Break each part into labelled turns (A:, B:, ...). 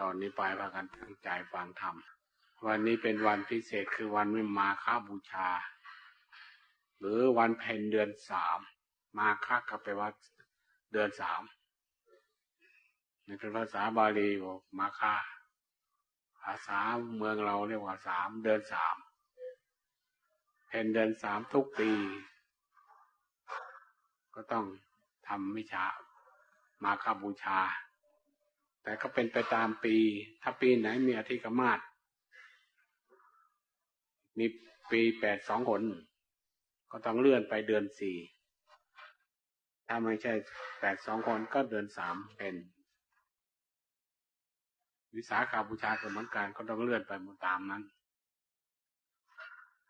A: ตอนนี้ไปพากันตั้งใจฟังธรรม วันนี้เป็นวันพิเศษคือวันไม่มาค้าบูชา หรือวันเพ็ญเดือนสาม มาค้าก็แปว่าเดือนสามในภาษาบาลีบอกมาค้าภาษาเมืองเราเรียกว่าสามเดือนสามเพ็ญเดือนสามทุกปี ก็ต้องทำมิชามาคาบูชา แต่ก็เป็นไปตามปี ถ้าปีไหนมีอธิกมาศมีปีแปดสองหน ก็ต้องเลื่อนไปเดือนสี่ถ้าไม่ใช่แปดสองคนก็เดือนสามเป็น วิสาขาบูชาก็เหมือนกันก็ต้องเลื่อนไปตามนั้น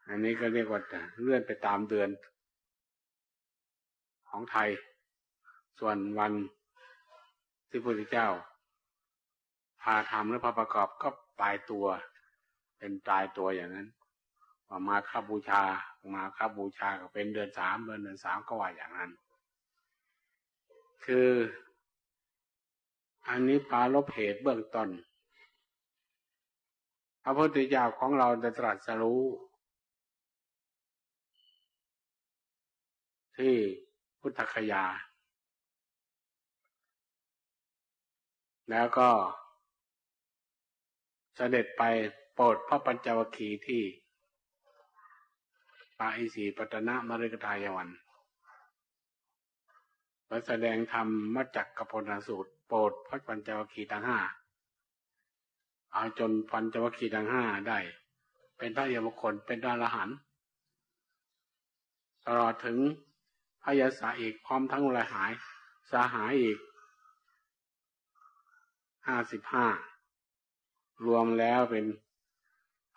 A: อันนี้ก็เรียกว่าเลื่อนไปตามเดือน ของไทย ส่วนวันที่พระพุทธเจ้า พาทำหรือพาประกอบก็ตายตัว เป็นตายตัวอย่างนั้นว่ามาคาบูชา มาคาบูชาก็เป็นเดือนสามเดือนเดือนสามก็ว่าอย่างนั้น คือ อันนี้ปาลบเหตุเบื้องต้นพระพุทธเจ้าของเราจะตรัสรู้ที่พุทธคยา แล้วก็ เสด็จไปโปรดพระปัญจวัคคีย์ที่ปาอิสีปตนะมฤกทายวันและแสดงธรรมมาจากกพลสูตร โปรดพระปัญจวัคคีย์ทั้งห้า เอาจนปัญจวัคคีย์ทั้งห้าได้ เป็นพระยมคลเป็นดารหันตลอดถึงพยาศาอีกพร้อมทั้งลายหาย สาหายอีกห้าสิบห้า รวมแล้วเป็น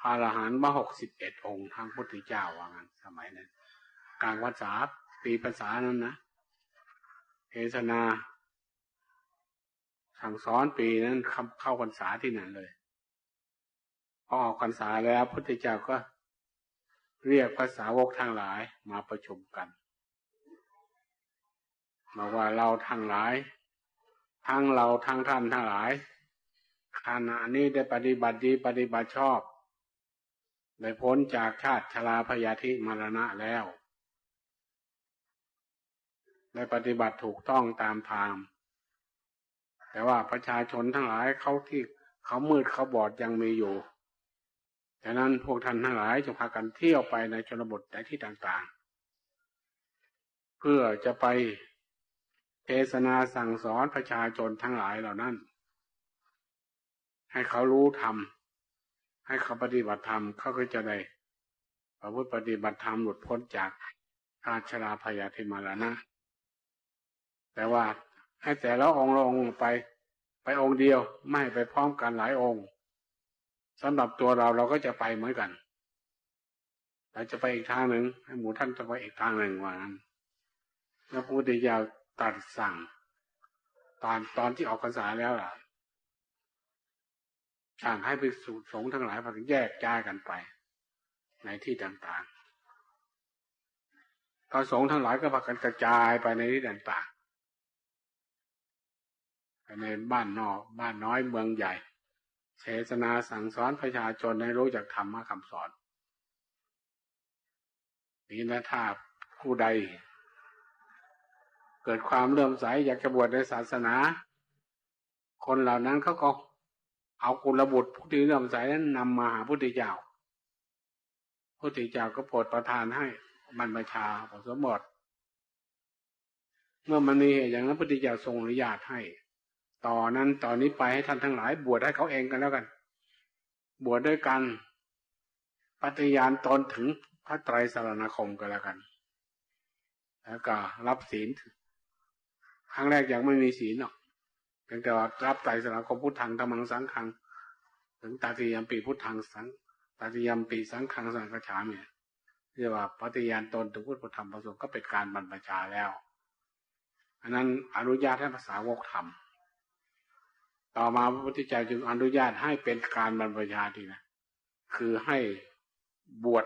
A: พาราหารมาหกสิบเอ็ดองค์ทั้งพุทธเจ้าว่างั้นสมัยนั้น กลางภาษาปีภาษานั้นนะเทศนาสั่งสอนปีนั้นเข้าพรรษาที่นั่นเลยพอออกพรรษาแล้วพุทธเจ้าก็เรียกภาษาวกทั้งหลายมาประชุมกันบอกว่าเราทั้งหลาย ทั้งเราทั้งท่านทั้งหลาย ขณะนี้ได้ปฏิบัติดีปฏิบัติชอบ ได้พ้นจากชาติชราพยาธิมรณะแล้ว ได้ปฏิบัติถูกต้องตามทางแต่ว่าประชาชนทั้งหลายเขาที่เขามืดเขาบอดยังมีอยู่ฉะนั้นพวกท่านทั้งหลายจงพากันเที่ยวไปในชนบทในที่ต่างๆ เพื่อจะไปเทศนาสั่งสอนประชาชนทั้งหลายเหล่านั้น ให้เขารู้ธรรมให้เขาปฏิบัติธรรมเขาก็จะได้ประพฤติปฏิบัติธรรมหลุดพ้นจากอาชราพยาธิมาลนะ แต่ว่าให้แต่ละองค์ลงไป ไปองค์เดียวไม่ไปพร้อมกันหลายองค์สำหรับตัวเราเราก็จะไปเหมือนกันเราจะไปอีกทางหนึ่งให้หมู่ท่านจะไปอีกทางหนึ่งว่างั้นแล้วพระพุทธเจ้าตัดสั่ง ตอนตอนที่ออกพรรษาแล้วล่ะ สั่งให้ไปสูสงฆ์ทั้งหลายพากันแยกย้ายกันไป ในที่ต่างๆพระสงฆ์ทั้งหลายก็พากันกระจายไปในที่ต่างๆในบ้านนอกบ้านน้อยเมืองใหญ่เทศนาสั่งสอนประชาชนให้รู้จักธรรมะคำสอนนี่นะถ้าผู้ใด เกิดความเลื่อมใสอยากจะบวชในศาสนา คนเหล่านั้นเขาก็ เอากุลบุตรผู้ที่เลื่อมใสนั้นนำมาหาพุทธเจ้าพุทธเจ้าก็โปรดประทานให้บรรพชาผสมบทเมื่อมันมีเหตุอย่างนั้นพุทธเจ้าทรงอนุญาตให้ ต่อนนั้นตอนนี้ไปให้ท่านทั้งหลาย บวชให้เขาเองกันแล้วกัน บวชด้วยกันปฏิญาณตนถึงพระไตรสรณคมกันแล้วกัน แล้วก็รับศีลครั้งแรกยังไม่มีศีลหรอก พียงแต่ว่ารับไตรสนาคมพุทธังธรรมังสังขัง ถึงตาติยมปีพุทธังสังตาติยมปีสังขังสังกฉามีเรียกว่าปฏิญาณตนถึงพุทธธรรมประสงค์ก็เป็นการบรรพชาแล้ว อันนั้นอนุญาตให้ภาษาวกทำต่อมาพระพุทธเจ้าจึงอนุญาตให้เป็นการบรรพชาทีนะคือให้บวช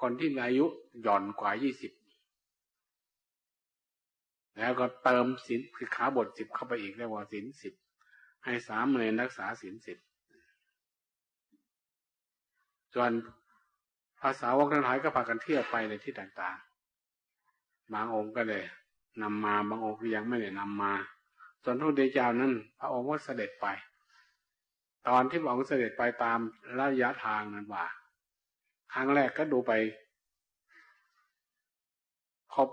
A: คนที่มีอายุหย่อนกว่ายี่สิบ แล้วก็เติมสินคือขาบทสิบเข้าไปอีกเรียกว่าสินสิบให้สามเณรรักษาศีลสิบส่วนภาษาวกทั้งหลายก็พากันเที่ยวไปในที่ต่างๆ บางองค์ก็เลยนำมาบางองค์ก็ยังไม่ได้นำมาส่วนพระพุทธเจ้านั้น พระองค์ก็เสด็จไป ตอนที่พระองค์เสด็จไปตามระยะทางนั้นว่าครั้งแรกก็ดูไปพบ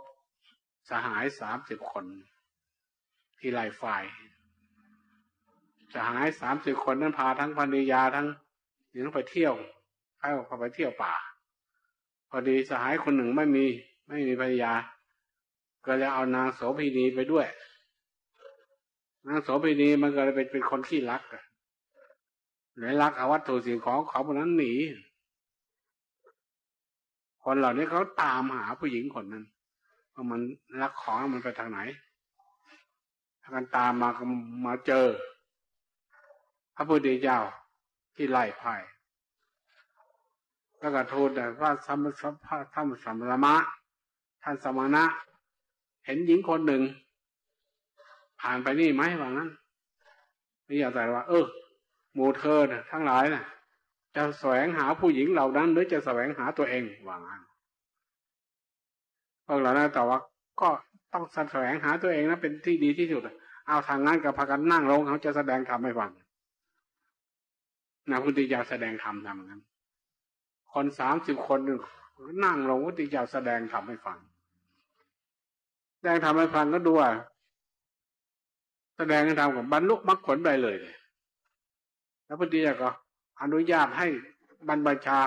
A: สหายสามสิบคน ที่ไล่ฝ่ายสหายสามสิบคนนั้นพาทั้งพันยาทั้งหญิงไปเที่ยวให้เขาไปเที่ยวป่า พอดีสหายคนหนึ่งไม่มี ไม่มีภรรยา ก็เลยเอานางโสพีนีไปด้วย นางโสพีนีมันก็เลยเป็นเป็นคนขี้รักเลยรักเอาวัตถุสิ่งของเขาคนนั้นหนีคนเหล่านี้เขาตามหาผู้หญิงคนนั้น ว่ามันรักของมันไปทางไหนถ้ากันตามมาก็มาเจอ พระพุทธเจ้าที่ไล่ไพ่แล้วก็ทูลแต่ว่าสมสพท่านสมรมะท่านสมณะ เห็นหญิงคนหนึ่ง ผ่านไปนี่ไหมว่างั้นนี่อยากแต่ว่า เออหมู่เธอทั้งหลายนะ่ะจะแสวงหาผู้หญิงเหล่านั้น หรือจะแสวงหาตัวเองว่างั้น พวกเรานะแต่ว่าก็ต้องแสวงหาตัวเองนะเป็นที่ดีที่สุด เอาทางนั้นกับพากันนั่งลงเขาจะแสดงธรรมให้ฟังนะพุทธิยาแสดงธรรมทำงั้น คนสามสิบคนหนึ่งนั่งลงพุทธิยาแสดงธรรมให้ฟัง แสดงธรรมให้ฟังก็ดูว่าแสดงธรรมกับบรรลุมรรคผลไปเลยเลยแล้วพุทธิยาก็อนุญาตให้บรรพชา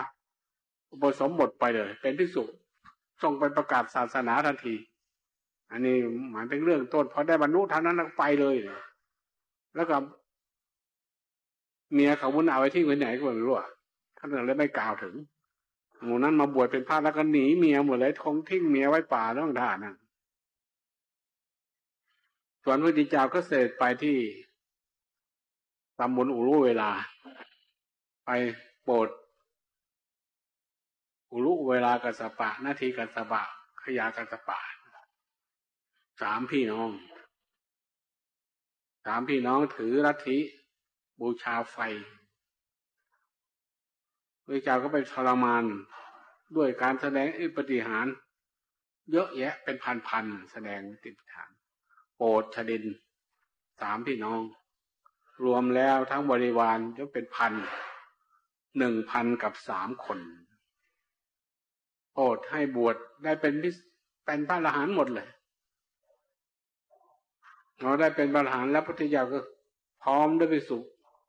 A: อุปสมบทไปเลย เป็นพิสุ ส่งไปประกาศศาสนาทันที อันนี้หมายถึงเรื่องต้นพอได้บรรลุเท่านั้นไปเลยเลยแล้วก็เมียเขาบุญเอาไว้ที่ไหนก็ไม่รู้อะท่านเลยไม่กล่าวถึงหมู่นั้นมาบวชเป็นพระแล้วก็หนีเมียหมดเลยทงทิ้งเมียไว้ป่าต้องทานั่นส่วนพระดิจาก็เสด็จไปที่ตำบลอุรุเวลา ไปโปรด อุรุเวลากัสปะ นาทีกัสปะ ขยากัสปะสามพี่น้องสามพี่น้องถือรัทิบูชาไฟพระเจ้าก็ไปทรมานด้วยการแสดงอิปฏิหาร เยอะแยะเป็นพันๆแสดงติดฐานโปรดชดินสามพี่น้อง รวมแล้วทั้งบริวารจะเป็นพันหนึ่งพันกับสามคน โอดให้บวชได้เป็นเป็นพระอรหันต์หมดเลยเราได้เป็นพระอรหันต์แล้วพุทธเจ้าก็พร้อมด้วยไปสุ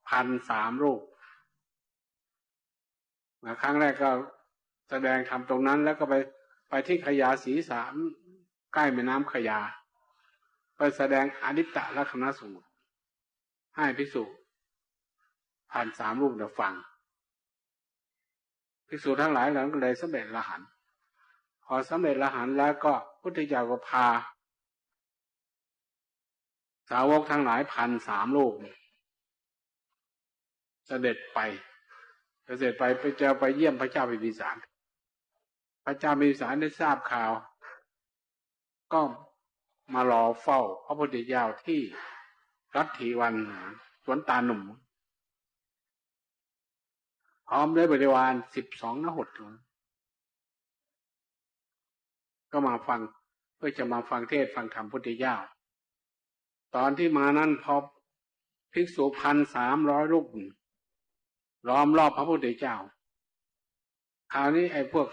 A: พันสามรูปมาครั้งแรกก็แสดงทำตรงนั้นแล้วก็ไปไปที่ขยาสีสามใกล้แม่น้ำขยา ไปแสดงอนิตตลักษณสูตร ให้พิสุพันสามรูปเดฟังพิสูจทั้งหลายเหล่านั้นก็เลยสำเร็จละหัน พอสำเร็จละหันแล้วก็พุทธเจ้าก็พา สาวกทั้งหลายพันสามลูกเสด็จไปเสด็จไปไปเจอไปเยี่ยมพระเจ้าพิพิสาร พระเจ้าพิพิสารได้ทราบข่าว ก็มารอเฝ้า พระพุทธเจ้าที่รัตถีวันสวนตาหนุ่ม พร้อมด้วยบริวารสิบสองนหด ก็มาฟังเพื่อจะมาฟังเทศฟังธรรมพุทธเจ้า ตอนที่มานั้นพอภิกษุพันสามร้อยรูปล้อมรอบพระพุทธเจ้าคราวนี้ไอ้พวก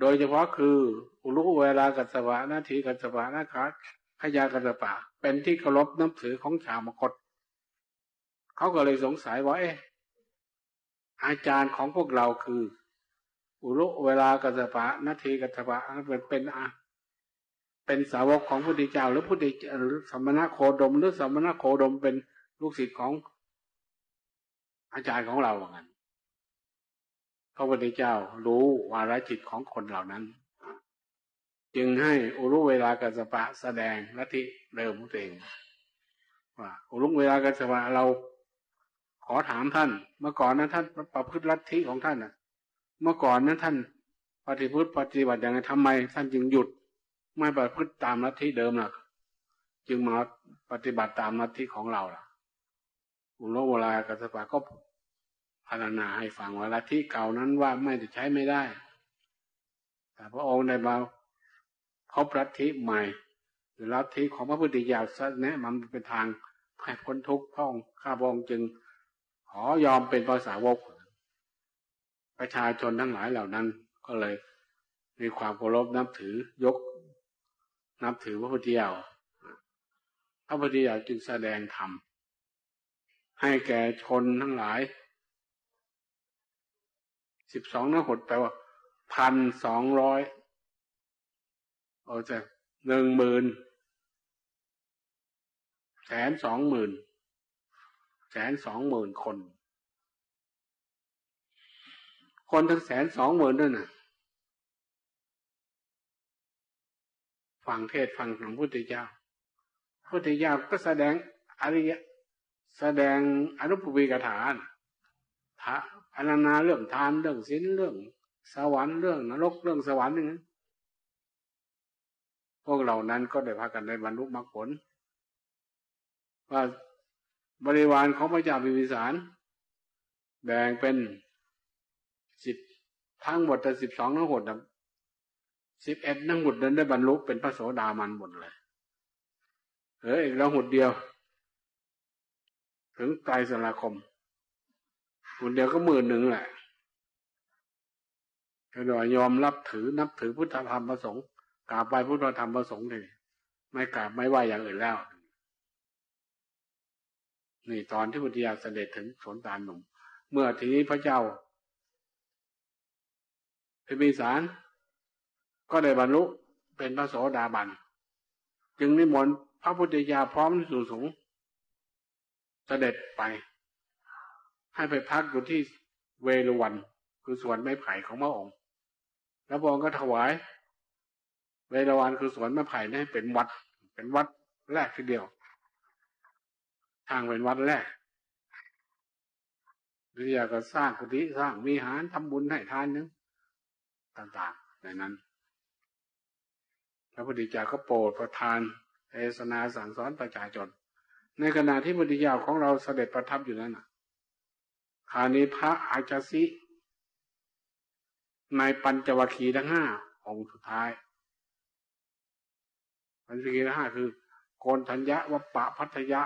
A: โดยเฉพาะคืออุลุเวลากัสวะนาทีกัสวะนะครับขยากัสปะ เป็นที่เคารพนับถือของชาวมคตเขาก็เลยสงสัยว่าเอ๊ะอาจารย์ของพวกเราคือ อุรุเวลากัสปะนาทีกัสปะเป็นเป็นอะเป็นสาวกของพุทธเจ้าหรือพุทธหรือสมณะโคดมหรือสมณะโคดมเป็นลูกศิษย์ของอาจารย์ของเราเหมือนกันพระพุทธเจ้ารู้วาระจิตของคนเหล่านั้น จึงให้อุรุเวลากัสปะแสดงลัทธิเดิมของตัวเองว่าอุรุเวลากัสปะเราขอถามท่าน เมื่อก่อนนั้นท่านประพฤติลัทธิของท่านน่ะ เมื่อก่อนนั้นท่านปฏิพุทธปฏิบัติอย่างไรทำไม ท่านจึงหยุด ไม่ปฏิพฤติตามลัทธิเดิมล่ะ จึงมาปฏิบัติตามลัทธิของเราล่ะอุโลวลากัสปะก็พารณนาให้ฟังว่าลัทธิเก่านั้นว่าไม่จะใช้ไม่ได้ แต่พระองค์ได้มาพบลัทธิใหม่ หรือลัทธิของพระพุทธเจ้าแนะมันเป็นทางให้พ้นทุกข์พระองข้าพองจึงขอยอมเป็นภาษาวก ประชาชนทั้งหลายเหล่านั้น ก็เลยมีความเคารพนับถือยก นับถือพระพุทธเจ้าพระพุทธเจ้าจึงแสดงธรรมให้แก่ชนทั้งหลายสิบสองนหดแปลว่าพันสองร้อยโอ้จะหนึ่งหมื่นแสนสองหมื่นแสนสองหมื่นคน คนทั้งแสนสองหมื่นด้วยนะฟังเทศฟังของพุทธเจ้าพุทธเจ้าก็แสดงอริยแสดงอนุปปิกถานทะพรรณนาเรื่องทานเรื่องศีลเรื่อง สวรรค์เรื่องนรกเรื่องสวรรค์นี่พวกเหล่านั้นก็ได้พากันได้บรรลุมรรคผล ว่าบริวารของพระเจ้าพิมิสาร แบ่งเป็น สิบทั้งหมดแต่สิบสองทั้งหมดสิบเอ็ดทั้งหมดนั้นได้บรรลุเป็นพระโสดามันหมดเลยเอออีกแล้วหดเดียว ถึงไตรสราคมหดเดียวก็หมื่นหนึ่งแหละก็โดยยอมรับถือนับถือพุทธธรรมประสงค์กราบไหว้พุทธธรรมประสงค์เลยไม่กราบไม่ไหวอย่างอื่นแล้วนี่ตอนที่พุทธิยาเสด็จถึงสนตานหนุ่ม เมื่อทีนี้พระเจ้า พิมิสารก็ได้บรรลุเป็นพระโสดาบัน จึงนิมนต์พระพุทธยาพร้อมสู่สูงเสด็จไป ให้ไปพักอยู่ที่เวรุวัน คือสวนไม้ไผ่ของพระองค์ แล้วพระองค์ก็ถวาย เวรุวันคือสวนไม้ไผ่นี่เป็นวัด เป็นวัดแรกทีเดียว ทางเป็นวัดแรกวิทยาก็สร้างกุฏิสร้างมีหารทำบุญให้ทานนึง ต่างๆในนั้น พระพุทธเจ้าก็โปรดประทานเทศนาสั่งสอนประชาชนในขณะที่พุทธิยาของเราเสด็จประทับอยู่นั้นคราวนี้พระอาจารย์ในปัญจวัคคีย์ทั้งห้าองค์สุดท้าย ปัญจวัคคีย์ทั้งห้าคือโกนทัญญะวัปปะพัทยะ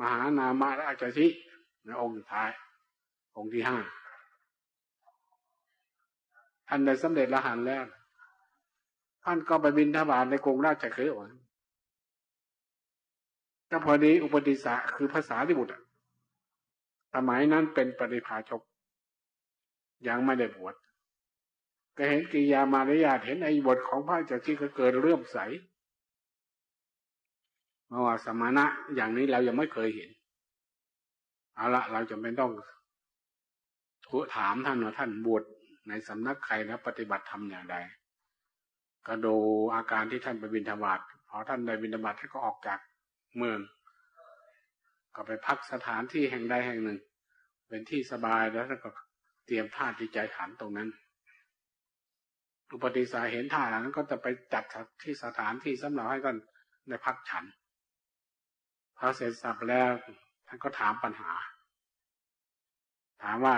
A: มหานามะและอาจารย์ในองค์สุดท้าย องค์ที่ห้า ท่านได้สำเร็จละหันแล้ว ท่านก็ไปบินทบาทในกรุงราชคฤห์ก็พอดีอุปติสะคือภาษาที่บุตรสมัยนั้นเป็นปฏิภาชก ยังไม่ได้บวชก็เห็นกิยามารยาทเห็นไอ้บทของพระเจ้าที่ก็เกิดเรื่อมใสเมื่อว่าสมณะอย่างนี้เรายังไม่เคยเห็นเอาละเราจะไม่ต้องถามท่านว่าท่านบวช ในสำนักใครแล้วปฏิบัติธรรมอย่างใดก็ดูอาการที่ท่านไปบินธบาตพอท่านได้บินธบาตท่านก็ออกจากเมือง ก็ไปพักสถานที่แห่งใดแห่งหนึ่ง เป็นที่สบายแล้วท่านก็เตรียมท่าที่ใจฐานตรงนั้น อุปติสาเห็นท่านั้นก็จะไปจัดที่สถานที่สำหรับให้ท่านได้พักฉันพอเสร็จสับแล้วท่านก็ถามปัญหา ถามว่า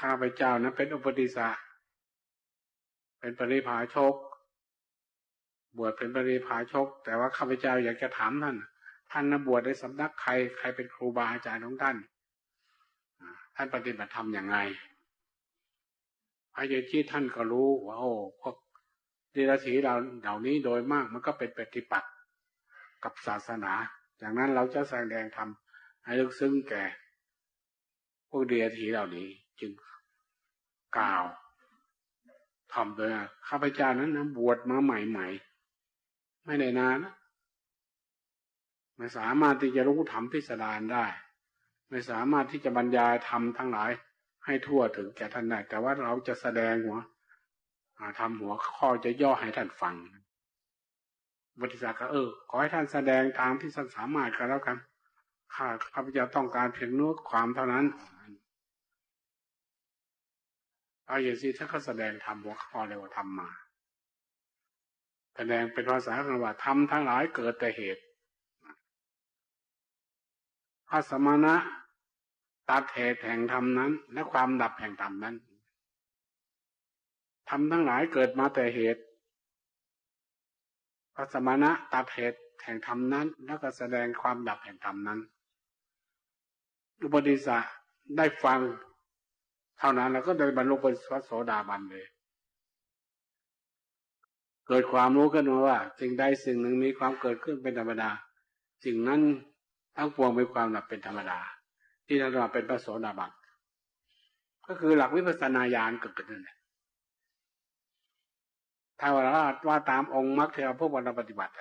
A: ข้าพเจ้านั้นเป็นอุปติสาเป็นปริพาชก บวชเป็นปริพาชก แต่ว่าข้าพเจ้าอยากจะถามท่าน ท่านนบวชในสำนักใคร ใครเป็นครูบาอาจารย์ของท่าน ท่านปฏิบัติธรรมอย่างไรพระเยชีท่านก็รู้ว่าโอ้พวกดีรถีเราเหล่านี้โดยมากมันก็เป็นปฏิปักษ์กับศาสนาจากนั้นเราจะแสดงธรรมให้ลึกซึ้งแก่ พวกดีรถีเหล่านี้ จึงกล่าวทำโดยข้าพเจ้านั้นนะบวชมาใหม่ๆ ไม่ได้นานนะไม่สามารถที่จะรู้ธรรมพิสดารได้ ไม่สามารถที่จะบรรยายธรรมทั้งหลาย ให้ทั่วถึงแก่ท่านได้แต่ว่าเราจะแสดงหัวทำหัวข้อจะย่อให้ท่านฟังบริษัทก็เออขอให้ท่านแสดงตามที่ท่านสามารถกันแล้วกันข้าข้าพเจ้าต้องการเพียงนู้ความเท่านั้น เอาอย่างสิถ้าเขาแสดงธรรมหัวข้อเรียกว่าธรรมมา แสดงเป็นภาษาคำว่าธรรมทั้งหลายเกิดแต่เหตุพระสมณะตัดเหตุแห่งธรรมนั้น และความดับแห่งธรรมนั้นทำทั้งหลายเกิดมาแต่เหตุพระสมณะตัดเหตุแห่งธรรมนั้น แล้วก็แสดงความดับแห่งธรรมนั้น อุปติสสะได้ฟัง เท่านั้นแล้วก็ได้บรรลุเป็นพระโสดาบันเลย เกิดความรู้ขึ้นมาว่า สิ่งใดสิ่งหนึ่งมีความเกิดขึ้นเป็นธรรมดา สิ่งนั้นทั้งปวงมีความดับเป็นธรรมดา ที่นั่นเราเป็นพระโสดาบันก็คือหลักวิปัสสนาญาณเกิดขึ้นนั่นแหละถ้าว่าว่าตามองค์มรรคที่เราพวกเราปฏิบัติ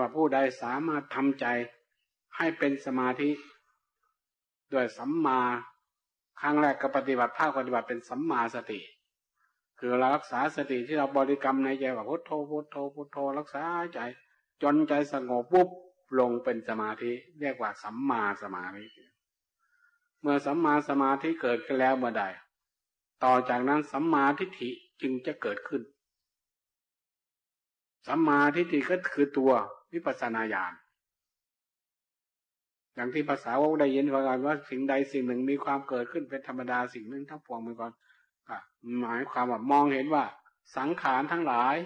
A: ว่าผู้ใดสามารถทำใจให้เป็นสมาธิ ด้วยสัมมา ครั้งแรกก็ปฏิบัติภาคปฏิบัติเป็นสัมมาสติ คือเรารักษาสติที่เราบริกรรมในใจว่าพุทโธพุทโธพุทโธรักษาใจ จนใจสงบปุ๊บลงเป็นสมาธิ เรียกว่าสัมมาสมาธิ เมื่อสัมมาสมาธิเกิดขึ้นแล้วเมื่อใด ต่อจากนั้นสัมมาทิฏฐิจึงจะเกิดขึ้นสัมมาทิฏฐิก็คือตัววิปัสสนาญาณ อย่างที่ภาษาวกได้ยินว่ากันว่าสิ่งใดสิ่งหนึ่งมีความเกิดขึ้นเป็นธรรมดาสิ่งหนึ่งทั้งปวงมีก่อนหมายความว่ามองเห็นว่า สังขารทั้งหลาย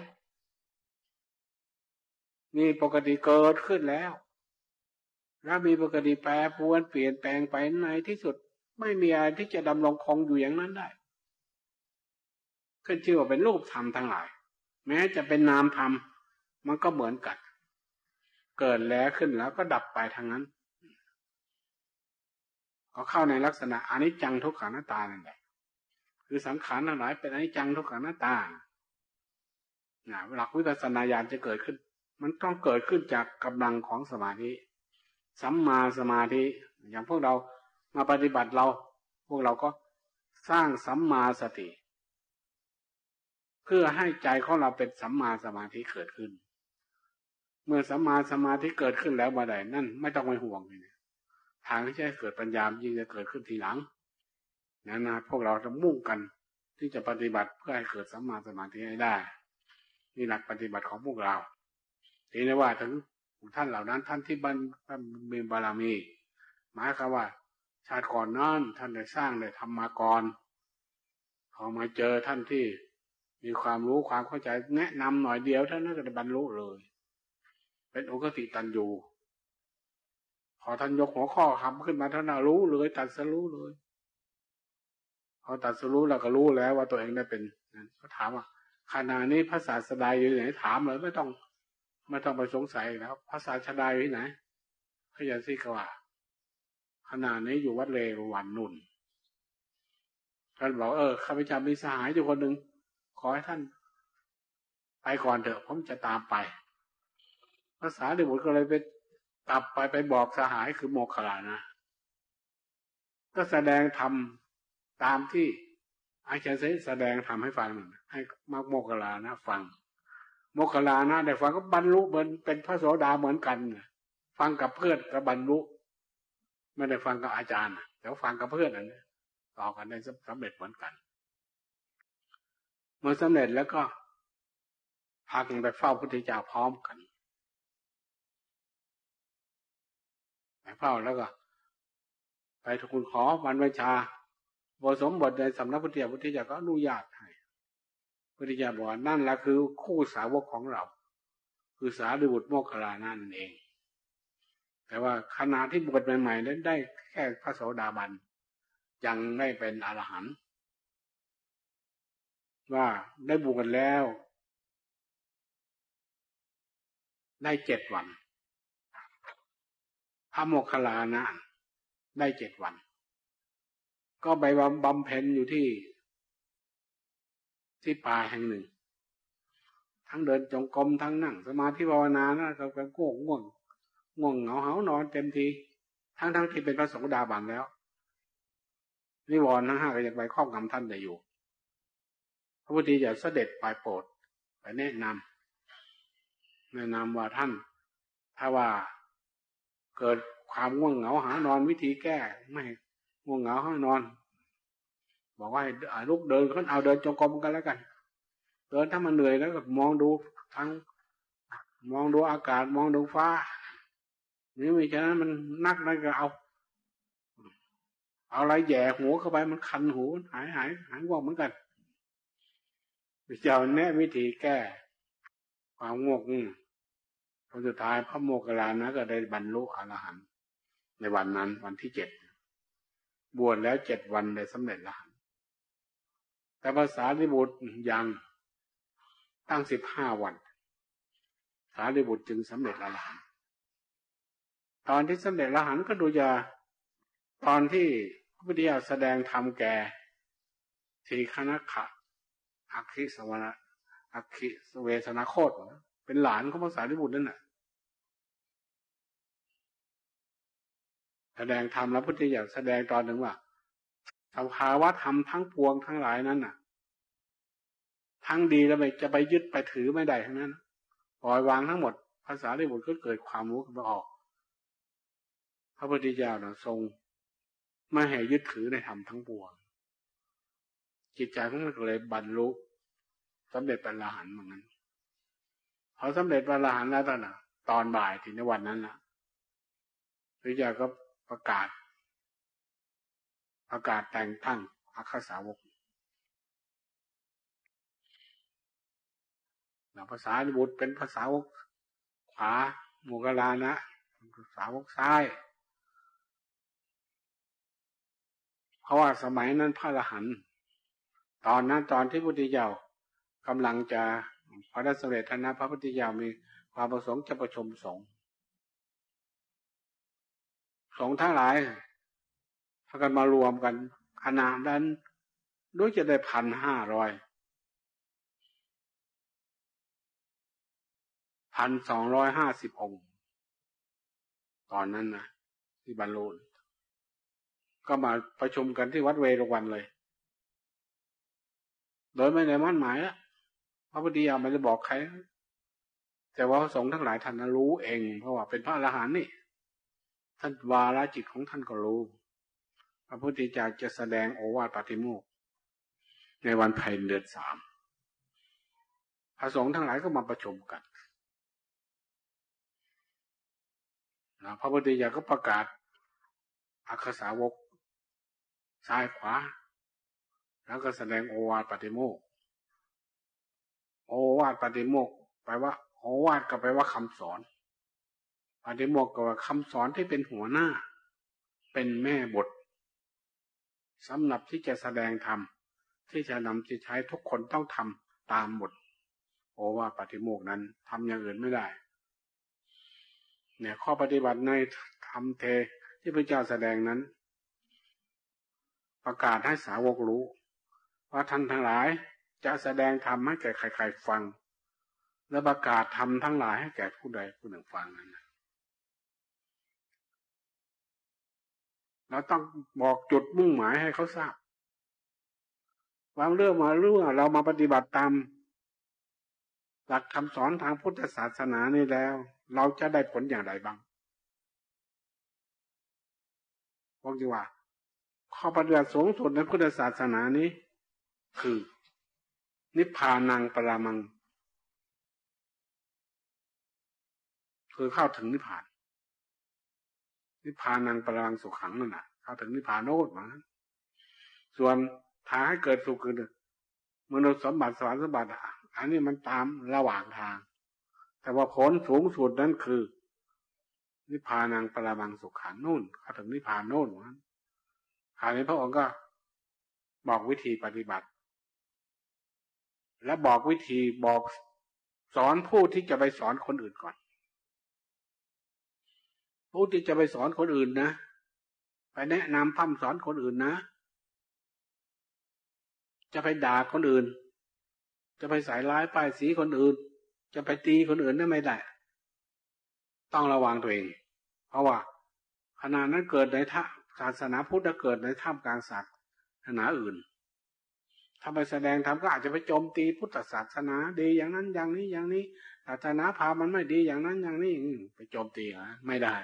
A: มีปกติเกิดขึ้นแล้วและมีปกติแปรปรวนเปลี่ยนแปลงไปในที่สุด ไม่มีอะไรที่จะดำรงคงอยู่อย่างนั้นได้ขึ้นชื่อว่าเป็นรูปธรรมทั้งหลาย แม้จะเป็นนามธรรมมันก็เหมือนกัน เกิดแล้วขึ้นแล้วก็ดับไปทางนั้น ก็เข้าในลักษณะอนิจจังทุกขังหน้าตานั่นแหละคือสังขารทั้งหลายเป็นอนิจจังทุกขังหน้าตาหลักวิปัสสนาญาณจะเกิดขึ้น มันต้องเกิดขึ้นจากกำลังของสมาธิสัมมาสมาธิ อย่างพวกเรามาปฏิบัติเรา พวกเราก็สร้างสัมมาสติ เพื่อให้ใจของเราเป็นสัมมาสมาธิเกิดขึ้น เมื่อสัมมาสมาธิเกิดขึ้นแล้วมาใดนั่น ไม่ต้องไปห่วงเลย ทางที่จะเกิดปัญญายิ่งจะเกิดขึ้นทีหลังนะนนะพวกเราจะมุ่งกันที่จะปฏิบัติเพื่อให้เกิดสัมมาสมาธิให้ได้นี่หลักปฏิบัติของพวกเราทีนี้ว่าถึงท่านเหล่านั้นท่านที่บันมีบารมี หมายความว่า ชาติก่อนนั้นท่านได้สร้างได้ทำมาก่อนพอมาเจอท่านที่มีความรู้ความเข้าใจแนะนำหน่อยเดียวท่านั้นก็จะบรรลุเลย เป็นโอกติตันอยูพ อท่านยกหัวข้อคำขึ้นมาท่านรู้เลยตัดสรู้เลยพอตัดสรู้เราก็รู้แล้วว่าตัวเองได้เป็นเขาถามว่าขณะนี้ภาษาสดายอยู่ไหนถามเลยไม่ต้องไม่ต้องไปสงสัยแล้วภาษาชดายอยู่ไหนพยาซีกว่าขณะนี้อยู่วัดเลวันนุ่นท่านบอกเออข้าพเจ้ามีสหายอยู่คนหนึ่งขอให้ท่าน ไปก่อนเถอะผมจะตามไปภาษาเดบุตรก็เลยไป กลับไปไปบอกสหายคือโมคคลานะ ก็แสดงธรรมตามที่อาจารย์เซแสดงธรรมให้ฟังให้มาโมคคลานะฟัง โมคคลานะได้ฟังก็บรรลุเหมือนเป็นพระโสดาเหมือนกันฟังกับเพื่อนก็บรรลุไม่ได้ฟังกับอาจารย์แต่ฟังกับเพื่อนนั่นต่อกันได้สำเร็จเหมือนกันเมื่อสำเร็จแล้วก็พากันไปเฝ้าพุทธเจ้าพร้อมกัน เฝ้าแล้วก็ ไปทูลขอวันวิชาบทสมบทในสำนักพุทธเจ้าพุทธเจ้าก็อนุญาตให้พุทธเจ้าบอกนั่นแหละคือคู่สาวกของเรา คือสารีบุตรโมกขลานั่นเอง แต่ว่าขณะที่บวชใหม่ๆนั้นได้แค่พระโสดาบัน ยังไม่เป็นอรหันต์ว่าได้บวชแล้ว ได้เจ็ดวัน พระโมคคัลลานะได้เจ็ดวัน ก็ไปบำเพ็ญอยู่ที่ ที่ป่าแห่งหนึ่ง ทั้งเดินจงกรมทั้งนั่ง สมาธิภาวนานะก็ก็ง่วงง่วงง่วงเหงาเหานอนเต็มที ทั้งทั้งที่เป็นพระสงฆ์ดาบันแล้วนิวรณ์ทั้งห้าก็ยังไปครอบงำท่านได้อยู่ พระพุทธเจ้าเสด็จไปโปรดไปแนะนำแนะนำว่าท่าน ถ้าว่า เกิดความง่วงเหงาหานอนวิธีแก้ไม่ง่วงเหงาหานอน บอกว่าลุกเดินขึ้นเอาเดินจงกรมกันแล้วกัน เดินถ้ามันเหนื่อยแล้วก็มองดูทั้งมองดูอากาศมองดูฟ้านี่ไม่ฉะนั้นมันนักนั่นก็เอา เอาอะไรแย่หัวเข้าไปมันคันหูหายหายหายง่วงเหมือนกันเจ้าแนะวิธีแก้ ความง่วง ผลสุดท้ายพระโมกขลานะก็ได้บรรลุอรหันต์ในวันนั้นวันที่เจ็ดบวชแล้วเจ็ดวันได้สำเร็จละแต่ภาษาลิบุตรยังตั้งสิบห้าวันสารีบุตรจึงสำเร็จละหันตอนที่สำเร็จละหันก็ดูจะตอนที่พระพุทธเจ้าแสดงธรรมแก่ทีคณะขะอักขิสวนะอักขิสเวสนาโคตร เป็นหลานของภาษาลิบุตรนั่นแหละแสดงธรรมแล้วพุทธเจ้าแสดงตอนหนึ่งว่าสภาวะธรรมทั้งปวงทั้งหลายนั้นน่ะ ทั้งดีแล้วไปจะไปยึดไปถือไม่ได้ทั้งนั้นปล่อยวางทั้งหมด ภาษาลิบุตรก็เกิดความรู้ขึ้นมาออก พระพุทธเจ้านะทรงไม่ให้ยึดถือในธรรมทั้งปวง จิตใจของมันเลยบรรลุสำเร็จเป็นอรหันต์เหมือนกัน พอสำเร็จเป็นอรหันต์แล้วตอนน่ะ ตอนบ่ายถึงในวันนั้นนะพระเจ้าก็ประกาศ ประกาศแต่งตั้งอัคสาวกภาษาบุตรเป็นภาษาวกขวาโมกลานะภาษาวกซ้าย เพราะว่าสมัยนั้นพระอรหันต์ตอนนั้นตอนที่พุทธเจ้ากำลังจะ พระดัสเวทนะพระพุทธเจ้ามีความประสงค์จะประชุมสงฆ์สงฆ์ทั้งหลายพากันมารวมกันขนาดนั้นด้วยจะได้พันห้าร้อยพันสองร้อยห้าสิบองค์ ตอนนั้นนะที่บรรลุก็มาประชุมกันที่วัดเวรวันเลย โดยไม่ได้มั่นหมายอะ พระพุทธเจ้าไม่ได้บอกใคร แต่ว่าสงฆ์ทั้งหลายท่านรู้เอง เพราะว่าเป็นพระอรหันต์นี่ ท่านวาระจิตของท่านก็รู้ พระพุทธเจ้าจะแสดงโอวาทปฏิโมกในวันเพ็ญเดือนสาม พระสงฆ์ทั้งหลายก็มาประชุมกันนะพระพุทธเจ้าก็ประกาศอักษาวกซ้ายขวา แล้วก็แสดงโอวาทปฏิโมก โอวาทปฏิโมกแปลว่า โอวาทก็แปลว่าคำสอนปฏิโมกก็ว่าคำสอนที่เป็นหัวหน้า เป็นแม่บทสำหรับที่จะแสดงธรรมที่จะนำจะใช้ทุกคนต้องทำตามบทโอว่าปฏิโมกนั้นทำอย่างอื่นไม่ได้ เนี่ยข้อปฏิบัติในธรรมเทที่พระเจ้าแสดงนั้น ประกาศให้สาวกรู้ ว่าท่านทั้งหลาย จะแสดงธรรมให้แก่ใคร ๆ ฟัง และประกาศธรรมทั้งหลายให้แก่ผู้ใดผู้หนึ่งฟังนั้นเราต้องบอกจุดมุ่งหมายให้เขาทราบวางเรื่องมาเรื่องเรามาปฏิบัติตามหลักคำสอนทางพุทธศาสนานี่แล้ว เราจะได้ผลอย่างไรบ้างบอกดีว่าข้อปฏิบัติสูงสุดในพุทธศาสนานี้ คือ นิพพานังปรามัง คือเข้าถึงนิพพาน นิพพานังปรามังสุขขังนั่นน่ะเข้าถึงนิพพานโนดมาส่วนทางให้เกิดสุขคือมนุษย์สมบัติสวรรค์สมบัติอันนี้มันตามระหว่างทาง แต่ว่าผลสูงสุดนั้นคือ นิพพานังปรามังสุขขังนู่นเข้าถึงนิพพานโน่นนั้นคราวนี้พระองค์ก็บอกวิธีปฏิบัติ และบอกวิธีบอกสอนผู้ที่จะไปสอนคนอื่นก่อน ผู้ที่จะไปสอนคนอื่นนะไปแนะนำพัฒสอนคนอื่นนะ จะไปด่าคนอื่น จะไปใส่ร้ายป้ายสีคนอื่น จะไปตีคนอื่นได้ไม่ได้ ต้องระวังตัวเอง เพราะว่าขณะนั้นเกิดในท่าศาสนาพุทธเกิดในท่ามกลางศาสนาอื่น ถ้าไปแสดงธรรมก็อาจจะไปโจมตีพุทธศาสนา ดีอย่างนั้นอย่างนี้อย่างนี้ศาสนาพามันไม่ดีอย่างนั้นอย่างนี้ไปโจมตีอะไม่ได้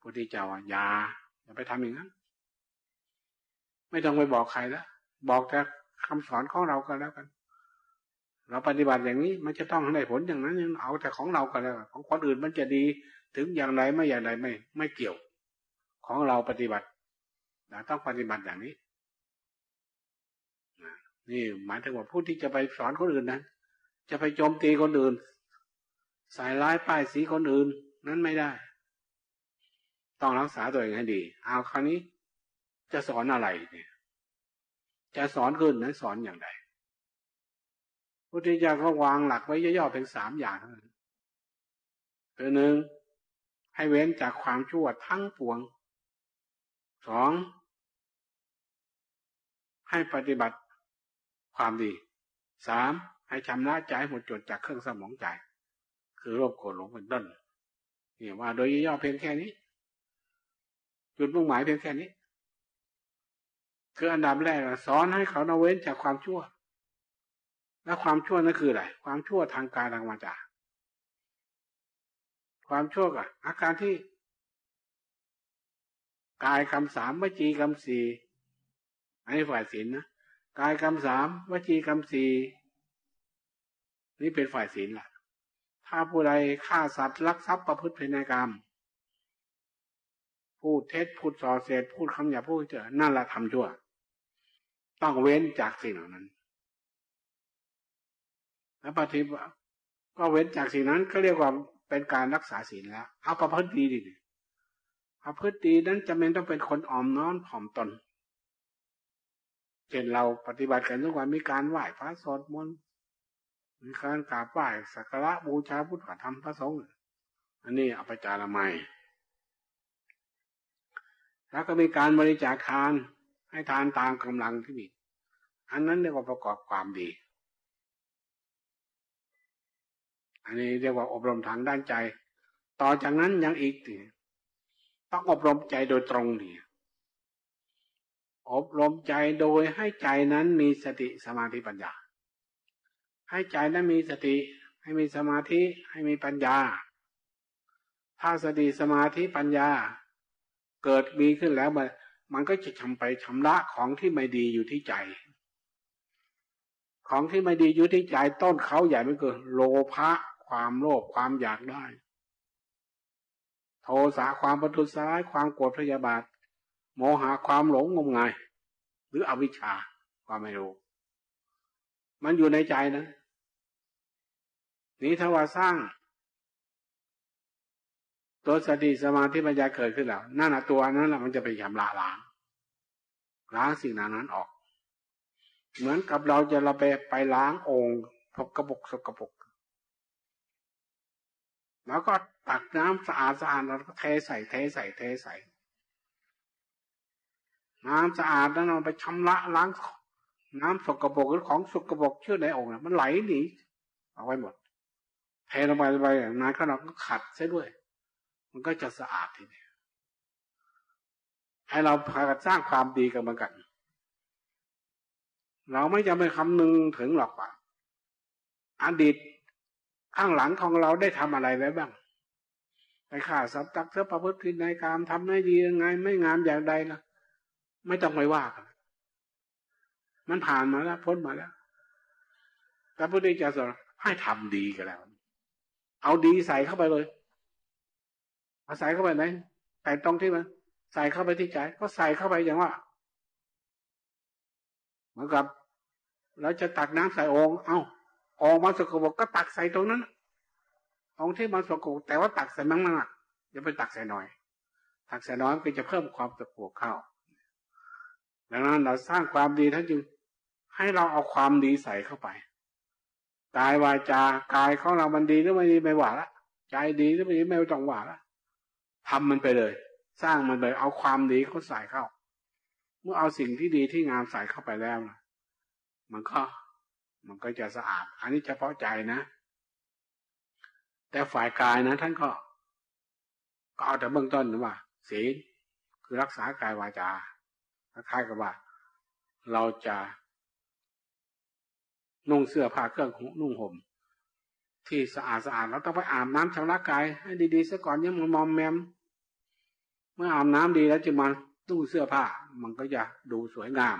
A: พุทธเจ้าอย่าอย่าไปทำอย่างนั้น ไม่ต้องไปบอกใครแล้วบอกแต่คำสอนของเราก็แล้วกัน เราปฏิบัติอย่างนี้มันจะต้องได้ผลอย่างนั้นเอาแต่ของเราก็แล้วของคนอื่นมันจะดีถึงอย่างไรไม่อย่างไรไม่ ไม่เกี่ยว ของเราปฏิบัติเราต้องปฏิบัติอย่างนี้ นี่หมายถึงว่าผู้ที่จะไปสอนคนอื่นนะจะไปโจมตีคนอื่นใส่ร้ายป้ายสีคนอื่น นั้นไม่ได้ ต้องรักษาตัวเองให้ดี เอาคราวนี้ จะสอนอะไรเนี่ย จะสอนขึ้นนั้นสอนอย่างไรพุทธเจ้าก็วางหลักไว้ย่อๆเป็นสามอย่างเท่านั้นคือหนึ่งให้เว้นจากความชั่วทั้งปวงสองให้ปฏิบัติ ความดีสามให้ชำระใจหมดจดจากเครื่องสมองใจ คือโรคโกรธหลงเป็นต้นนี่ว่าโดยย่อเพียงแค่นี้ จุดมุ่งหมายเพียงแค่นี้ คืออันดับแรกสอนให้เขาเว้นจากความชั่ว และความชั่วนั่นคืออะไรความชั่วทางกายทางวาจาความชั่วกับอาการที่กายคำสามวจีคำสี่อันนี้ฝ่ายศีลนะ กายคำสามวจีคำสี่นี่เป็นฝ่ายศีลล่ะ ถ้าผู้ใดฆ่าสัตว์ลักทรัพย์ประพฤติผิดในกรรม พูดเท็จพูดส่อเสียดพูดคำหยาพูดเจอนั่นละทำชั่ว ต้องเว้นจากสิ่งเหล่านั้น แล้วปฏิบัติก็เว้นจากสิ่งนั้นก็เรียกว่าเป็นการรักษาศีลแล้ว เอาประพฤติดีดิประพฤติดีนั้นจำเป็นต้องเป็นคนอ่อมน้อมถ่อมตน เช่นเราปฏิบัติกันทุกวันมีการไหว้พระสวดมนต์มีการกราบไหว้สักการะบูชาพุทธธรรมพระสงฆ์อันนี้เอาไปจาระไม่แล้วก็มีการบริจาคทานให้ทานตามกำลังที่มีอันนั้นเรียกว่าประกอบความดี อันนี้เรียกว่าอบรมทางด้านใจ ต่อจากนั้นยังอีกต้องอบรมใจโดยตรงนี่ อบรมใจโดยให้ใจนั้นมีสติสมาธิปัญญา ให้ใจนั้นมีสติ ให้มีสมาธิให้มีปัญญา ถ้าสติสมาธิปัญญา เกิดมีขึ้นแล้วมันมันก็จะทำไปชำระของที่ไม่ดีอยู่ที่ใจ ของที่ไม่ดีอยู่ที่ใจต้นเขาใหญ่ไม่เกินโลภะความโลภความอยากได้ โทสะความประทุษร้ายความโกรธพยาบาท โมหะความหลงงมงาย หรืออวิชชาความไม่รู้ มันอยู่ในใจนะ นี้ถ้าว่าสร้าง ตัวสติสมาธิปัญญาเกิดขึ้นแล้วนั่นแหะตัวนั้นแหละมันจะไปชำระล้างล้างสิ่งนั้นออก เหมือนกับเราจะเราไปไปล้างองค์พกกระบกสกระปกแล้วก็ตักน้ำสะอาดสะอาดแล้วก็เทใส่เทใส่เทใส่ น้ำสะอาดนั้นเราไปชำระล้างน้ำสกปรกหรือของสกปรกเชื่อในองค์มันไหลหนีเอาไว้หมดเทลงไปไปนานขนาดก็ขัดใช่ด้วย มันก็จะสะอาดทีนี้ให้เราพากันสร้างความดีกันมือนกัน เราไม่จะไปคำนึงถึงหรอกว่าอดีตข้างหลังของเราได้ทำอะไรไว้บ้าง ไปฆ่าสัตว์ตักเสื้อประพฤติในกรรมทำไม่ดียังไง ไม่งามอย่างใดนะ ไม่ต้องไปว่ากัน มันผ่านมาแล้ว พ้นมาแล้วพระพุทธเจ้าสอนให้ทำดีกันแล้ว เอาดีใส่เข้าไปเลยเอาใส่เข้าไปไหนแต่ตรงที่มันใส่เข้าไปที่ใจ ก็ใส่เข้าไปอย่างว่า เหมือนกับ เราจะตักน้ำใส่องเอา้าออกมาสกปรกก็ตักใส่ตรงนั้นองที่มันสกปรกแต่ว่าตักใส่มากๆอย่าไปตักใส่น้อย ตักใส่น้อยก็จะเพิ่มความสกปรกเข้า ดังนั้นเราสร้างความดีทั้งจึง ให้เราเอาความดีใส่เข้าไปกายวาจากายของเรามันดีหรือไม่ดีไม่หว่าละใจดีหรือไม่ดีไม่ต้องหว่าละทำมันไปเลย สร้างมันไปเอาความดีเขาใส่เข้า เมื่อเอาสิ่งที่ดีที่งามใส่เข้าไปแล้วนะมันก็ มันก็จะสะอาด อันนี้เฉพาะใจนะ แต่ฝ่ายกายนะ ท่านก็ก็เอาแต่เบื้องต้นนะว่าศีลคือรักษากายวาจา คล้ายกับว่า เราจะนุ่งเสื้อผ้าเครื่องนุ่งห่มที่สะอาดสะอาดเราต้องไปอาบน้ำชำระกายให้ดีๆซะก่อนยังมามอมแมม เมื่ออาบน้ำดีแล้วจะมาตู้เสื้อผ้า มันก็จะดูสวยงาม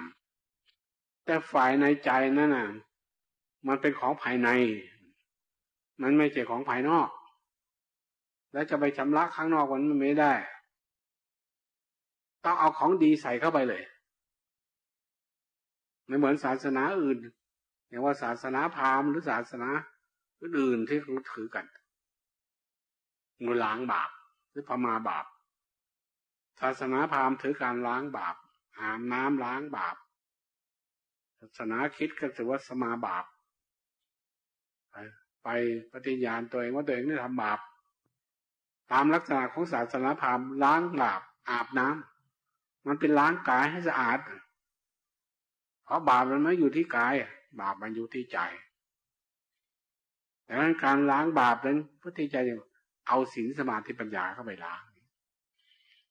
A: แต่ฝ่ายในใจนั่นน่ะ มันเป็นของภายใน มันไม่ใช่ของภายนอก แล้วจะไปชำระข้างนอกมันไม่ได้ ต้องเอาของดีใส่เข้าไปเลยไม่เหมือนศาสนาอื่นอย่างว่าศาสนาพราหมณ์หรือศาสนาอื่นที่เขาถือกันมือล้างบาปหรือพมาบาป ศาสนาพราหมณ์ถือการล้างบาปอาบน้ำล้างบาป ศาสนาคิดก็ถือว่าสมาบาป ไปไปปฏิญาณตัวเองว่าตัวเองได้ทำบาป ตามลักษณะของศาสนาพราหมณ์ล้างบาปอาบน้ำ มันเป็นล้างกายให้สะอาด เพราะบาปมันไม่อยู่ที่กาย บาปมันอยู่ที่ใจดังนั้นการล้างบาปนั้นพุทธเจ้าเอาศีลสมาธิปัญญาเข้าไปล้าง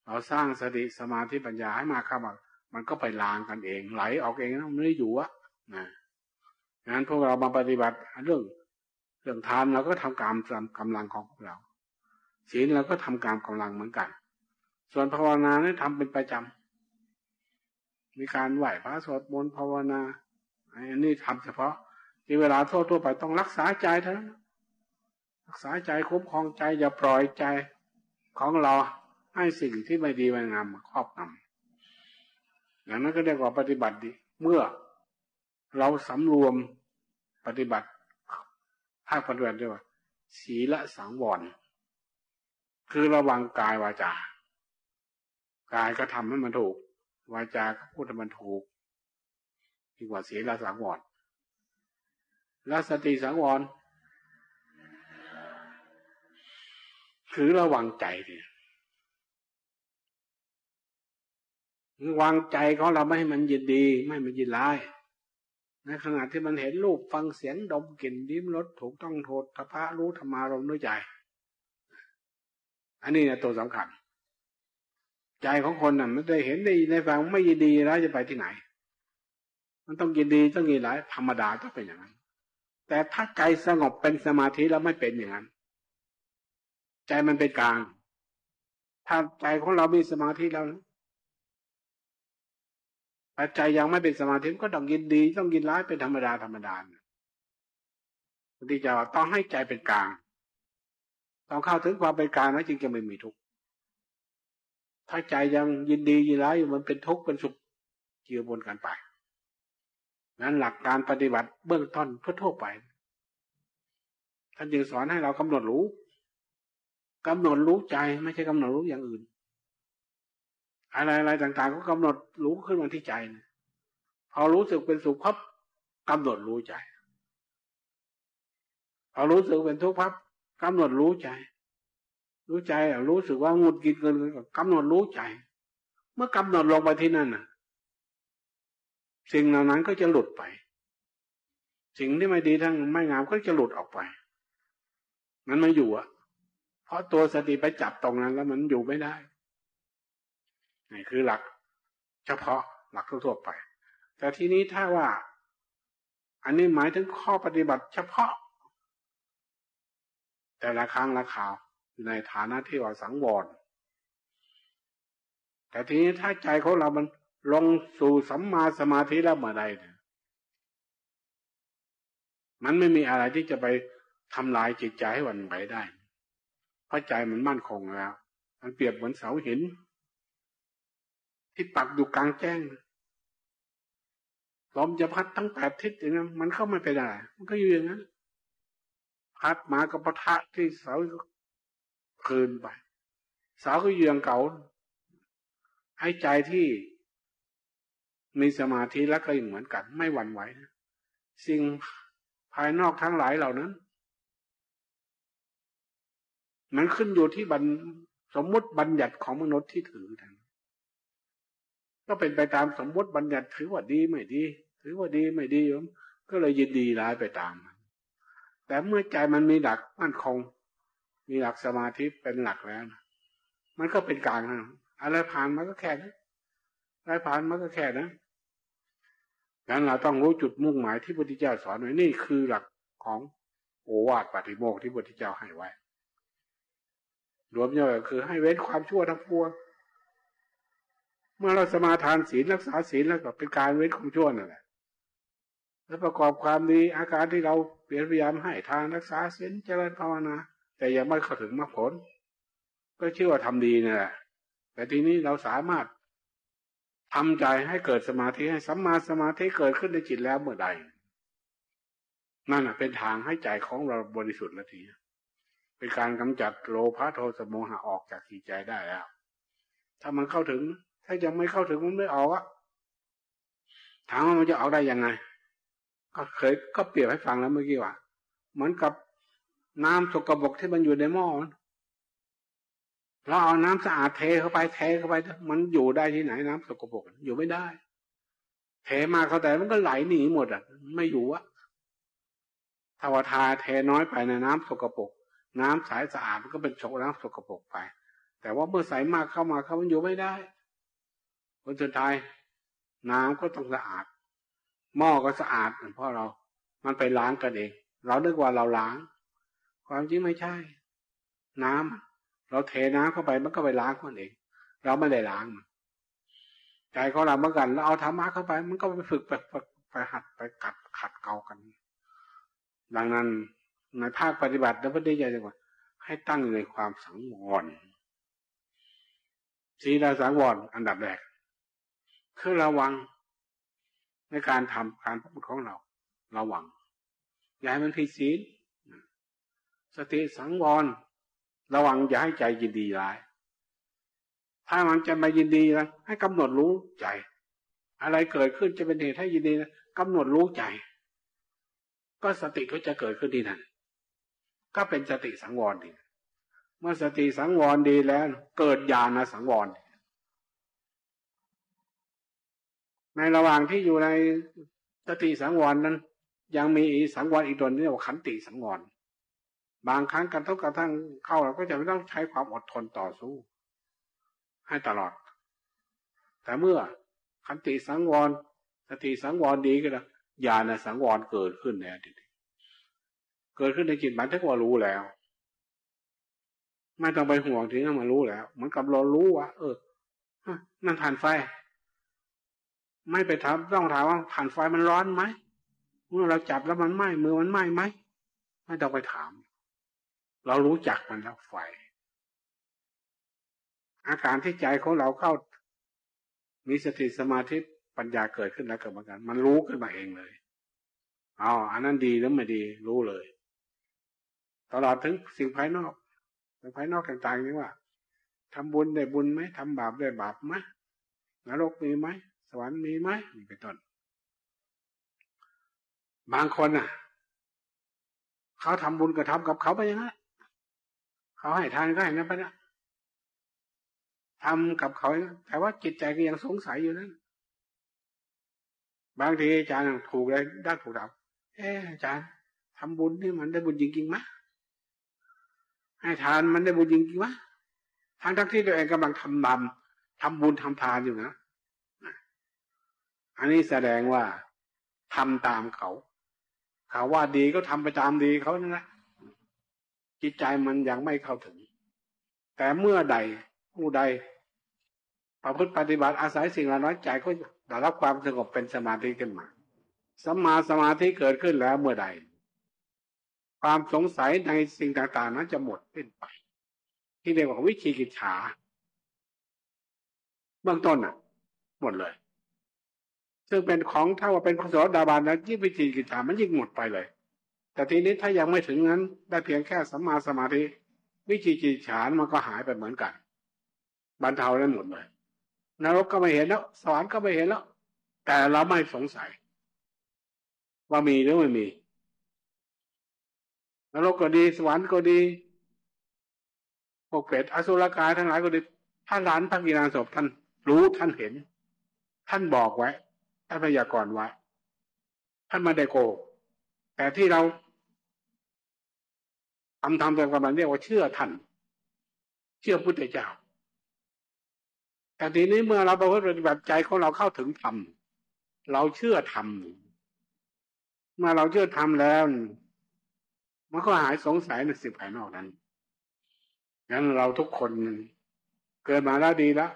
A: เราสร้างสติสมาธิปัญญาให้มาเข้ามา มันก็ไปล้างกันเอง ไหลออกเองนะมันไม่ได้อยู่อะนะงั้นพวกเรามาปฏิบัติเรื่อง เรื่องทานเราก็ทำกรรมตามกำลังของเราศีลเราก็ทำกรรมกำลังเหมือนกัน ส่วนภาวนาเนี่ยทำเป็นประจำ มีการไหวพระสวดมนต์ภาวนาอันนี้ทำเฉพาะที่เวลาทั่วทั่วไปต้องรักษาใจเท่านั้นรักษาใจคุ้มครองใจอย่าปล่อยใจของเราให้สิ่งที่ไม่ดีไม่งามครอบงำอย่างนั้นก็เรียกว่าปฏิบัติดี เมื่อเราสำรวมปฏิบัติภาคปฏิบัติด้วยว่าศีละสังวร คือระวังกายวาจา กายก็ทำให้มันถูก วาจาก็พูดมันถูกดีกว่าศียละสังวรละสติสังวร คือระวังใจดิวางใจของเราไม่ให้มันยินดี ไม่มันยินร้ายในขณะที่มันเห็นรูปฟังเสียงดมกลิ่นดิ้มรสถูกต้องโทษทพะรู้ธรรมารมด้วยใจ อันนี้เนี่ยตัวสำคัญ ใจของคนน่ะไม่ได้เห็นได้ในฟังไม่ยินดีแล้วจะไปที่ไหน มันต้องยินดีต้องยินร้ายธรรมดาต้องเป็นอย่างนั้น แต่ถ้าใจสงบเป็นสมาธิแล้วไม่เป็นอย่างนั้น ใจมันเป็นกลาง ถ้าใจของเรามีสมาธิแล้วถ้าใจยังไม่เป็นสมาธิก็ต้องยินดี ต้องยินร้ายเป็นธรรมดาธรรมดาพอดีจะต้องให้ใจเป็นกลาง ต้องเข้าถึงความเป็นกลางแล้วจึงจะไม่มีทุกข์ ถ้าใจยังยินดียินร้ายอยู่มันเป็นทุกข์เป็นสุขเกี่ยวบนกันไป นั้นหลักการปฏิบัติเบื้องต้นทั่วไป ท่านจึงสอนให้เรากำหนดรู้กำหนดรู้ใจไม่ใช่กำหนดรู้อย่างอื่น อะไรอะไรต่าง ๆ ก็กำหนดรู้ขึ้นมาที่ใจนะพอรู้สึกเป็นสุขพับกำหนดรู้ใจพอรู้สึกเป็นทุกข์พับกำหนดรู้ใจ รู้ใจรู้สึกว่างูดกินเกินกำหนดรู้ใจ เมื่อกำหนดลงไปที่นั่นน่ะ สิ่งเหล่านั้นก็จะหลุดไป สิ่งที่ไม่ดีทั้งไม่งามก็จะหลุดออกไป มันไม่อยู่อะเพราะตัวสติไปจับตรงนั้นแล้วมันอยู่ไม่ได้นี่คือหลัก เฉพาะหลักทั่วไป แต่ทีนี้ถ้าว่า อันนี้หมายถึงข้อปฏิบัติเฉพาะ แต่ละครั้งละข่าว ในฐานะที่ว่าสังวร แต่ทีนี้ถ้าใจของเรามันลงสู่สัมมาสมาธิแล้วเมื่อใดเนี่ยมันไม่มีอะไรที่จะไปทำลายจิตใจให้วันไหวได้ เพราะใจมันมั่นคงแล้ว มันเปรียบเหมือนเสาหิน ที่ปักอยู่กลางแจ้งลมจะพัดทั้งแปดทิศอย่างนั้นมันเข้าไม่ไปได้ มันก็อยู่อย่างนั้น พัดมากับปะทะที่เสา คืนไป สาวก็อยู่อย่างเก่าให้ใจที่มีสมาธิแล้วก็ยังเหมือนกัน ไม่หวั่นไหวนะสิ่งภายนอกทั้งหลายเหล่านั้น มันขึ้นอยู่ที่บัญสมมติบัญญัติของมนุษย์ที่ถือทั้งก็เป็นไปตามสมมติบัญญัติถือว่าดีไม่ดี ถือว่าดีไม่ดีก็เลยยินดีร้ายไปตาม แต่เมื่อใจมันมีหลักมั่นคง มีหลักสมาธิเป็นหลักแล้วนะมันก็เป็นกลางนะอะไรผ่านมาก็แค่นั้นอะไรผ่านมาก็แค่นั้นงั้นเราต้องรู้จุดมุ่งหมายที่พระพุทธเจ้าสอนไว้นี่คือหลักของโอวาทปฏิโมกที่พระพุทธเจ้าให้ไว้ รวมย่อยคือให้เว้นความชั่วทั้งปวงเมื่อเราสมาทานศีลรักษาศีลแล้วก็เป็นการเว้นความชั่วนั่นแหละแล้วประกอบความดีอาการที่เราเปลี่ยนพยายามให้ทานรักษาศีลเจริญภาวนา แต่ยังไม่เข้าถึงมรรคผล ก็ชื่อว่าทำดีนี่แหละแต่ทีนี้เราสามารถทำใจให้เกิดสมาธิให้สัมมาสมาธิเกิดขึ้นในจิตแล้วเมื่อใด นั่นเป็นทางให้ใจของเราบริสุทธิ์แล้วทีเป็นการกำจัดโลภะโทสะโมหะออกจากจิตใจได้แล้ว ถ้ามันเข้าถึง ถ้ายังไม่เข้าถึงมันไม่ออกอะถามว่ามันจะออกได้ยังไง ก็เคยก็เปรียบให้ฟังแล้วเมื่อกี้ว่าเหมือนกับ น้ำสกปรกที่มันอยู่ในหม้อเราเอาน้ำสะอาดเทเข้าไปเทเข้าไป มันอยู่ได้ที่ไหนน้ำสกปรกอยู่ไม่ได้ เทมาเข้าแต่มันก็ไหลหนีหมดอะ ไม่อยู่อะถ้าว่าทาเทน้อยไปในน้ำสกปรกน้ำใสสะอาดมันก็เป็นโชกน้ำสกปรกไป แต่ว่าเมื่อใสมากเข้ามาเขามันอยู่ไม่ได้ผลสุดท้ายน้ำก็ต้องสะอาด หม้อก็สะอาดเพราะเรา มันไปล้างกันเอง เราดึกว่าเราล้าง ความจริงไม่ใช่ น้ำเราเทน้ำเข้าไปมันก็ไปล้างมันเอง เราไม่ได้ล้างมันใจของเราเมื่อกันเราเอาธรรมะเข้าไป มันก็ไปฝึกไปไปหัดไปกัดขัดเกากัน ดังนั้นในภาคปฏิบัติแล้วพระเดชจะว่าให้ตั้งในความสังวรศีลสังวรอันดับแรกคือระวังในการทำการพูดของเรา ระวัง อย่าให้มันผิดศีล สติสังวร ระวังอย่าให้ใจยินดีร้าย ถ้ามันจะมายินดีนะให้กำหนดรู้ใจ อะไรเกิดขึ้นจะเป็นเหตุให้ยินดีนะกำหนดรู้ใจ ก็สติก็จะเกิดขึ้นดีนั่นก็เป็นสติสังวรดี เมื่อสติสังวรดีแล้ว เกิดญาณสังวร ในระหว่างที่อยู่ในสติสังวรนั้น ยังมีสังวรอีกตัวนี้เรียกว่าขันติสังวร บางครั้งกันทุกกระทั่งเข้าเราก็จะไม่ต้องใช้ความอดทนต่อสู้ ให้ตลอด แต่เมื่อขันติสังวรสติสังวรดีก็แล้วญาณสังวรเกิดขึ้นในอดีตเกิดขึ้นในจิตมันถ้าว่ารู้แล้ว ไม่ต้องไปห่วงถึงมารู้แล้ว เหมือนกับเรารู้ว่าเออนั่นผ่านไฟ ไม่ไปถามต้องถามว่าผ่านไฟมันร้อนไหมเมื่อเราจับแล้วมันไหม้มือมันไหม้ไหมไม่ต้องไปถาม เรารู้จักมันแล้วไฟ อาการที่ใจของเราเข้า มีสติสมาธิปัญญาเกิดขึ้นแล้วกับเหมือนกัน มันรู้ขึ้นมาเองเลยอ๋ออันนั้นดีหรือไม่ดี รู้เลย ตลอดถึงสิ่งภายนอกสิ่งภายนอกต่างๆนี่ว่าทำบุญได้บุญไหมทำบาปได้บาปไหมนรกมีไหมสวรรค์มีไหมนี่เป็นต้น บางคนอะ เขาทำบุญก็ทำกับเขาไปอย่างนั้น เขาให้ทานก็ให้นั้นไปนะทำกับเขาแต่ว่าจิตใจก็ยังสงสัยอยู่นั้น บางทีอาจารย์ถูกเลยได้ถูกดับเอออาจารย์ทำบุญนี่มันได้บุญจริงๆไหมให้ทานมันได้บุญจริงๆวะทั้งทั้งที่ตัวเองกำลังทำบาทำบุญทำทานอยู่นะอันนี้แสดงว่าทำตามเขา เขาว่าดีก็ทำไปตามดีเขานั่นแหละ จิตใจมันยังไม่เข้าถึง แต่เมื่อใดผู้ใดประพฤติปฏิบัติอาศัยสิ่งละน้อยใจก็ได้รับความสงบเป็นสมาธิขึ้นมาสมาสมาธิเกิดขึ้นแล้วเมื่อใด ความสงสัยในสิ่งต่างๆนั้นจะหมดสิ้นไป ที่เรียกว่าวิชีกิจฉาเบื้องต้นอะ หมดเลย ซึ่งเป็นของถ้าว่าเป็นกุศลดาบานแล้วยิ่งวิชีกิจฉามันยิ่งหมดไปเลย แต่ทีนี้ถ้ายังไม่ถึงนั้น ได้เพียงแค่สัมมาสมาธิ วิชีกิฉานมันก็หายไปเหมือนกันบรรเทาได้หมดเลยนรกก็ไม่เห็นแล้วสวรรค์ก็ไม่เห็นแล้ว แต่เราไม่สงสัย ว่ามีหรือไม่มีนรกก็ดีสวรรค์ก็ดีพวกเป็ดอสุรกายทั้งหลายก็ดีท่านหลานพระกีฬาศพท่านรู้ท่านเห็น ท่านบอกไว้ท่านพยากรณ์ไว้ท่านมาได้โกแต่ที่เรา ทำทำเป็นกำลังเรียกว่าเชื่อท่านเชื่อพุทธเจ้าแต่ทีนี้เมื่อเราประพฤติปฏิบัติใจของเราเข้าถึงธรรมเราเชื่อธรรมเมื่อเราเชื่อธรรมแล้ว มันก็หายสงสัยในสิ่งภายนอกนั้นงั้นเราทุกคนเกิดมาแล้วดีแล้ว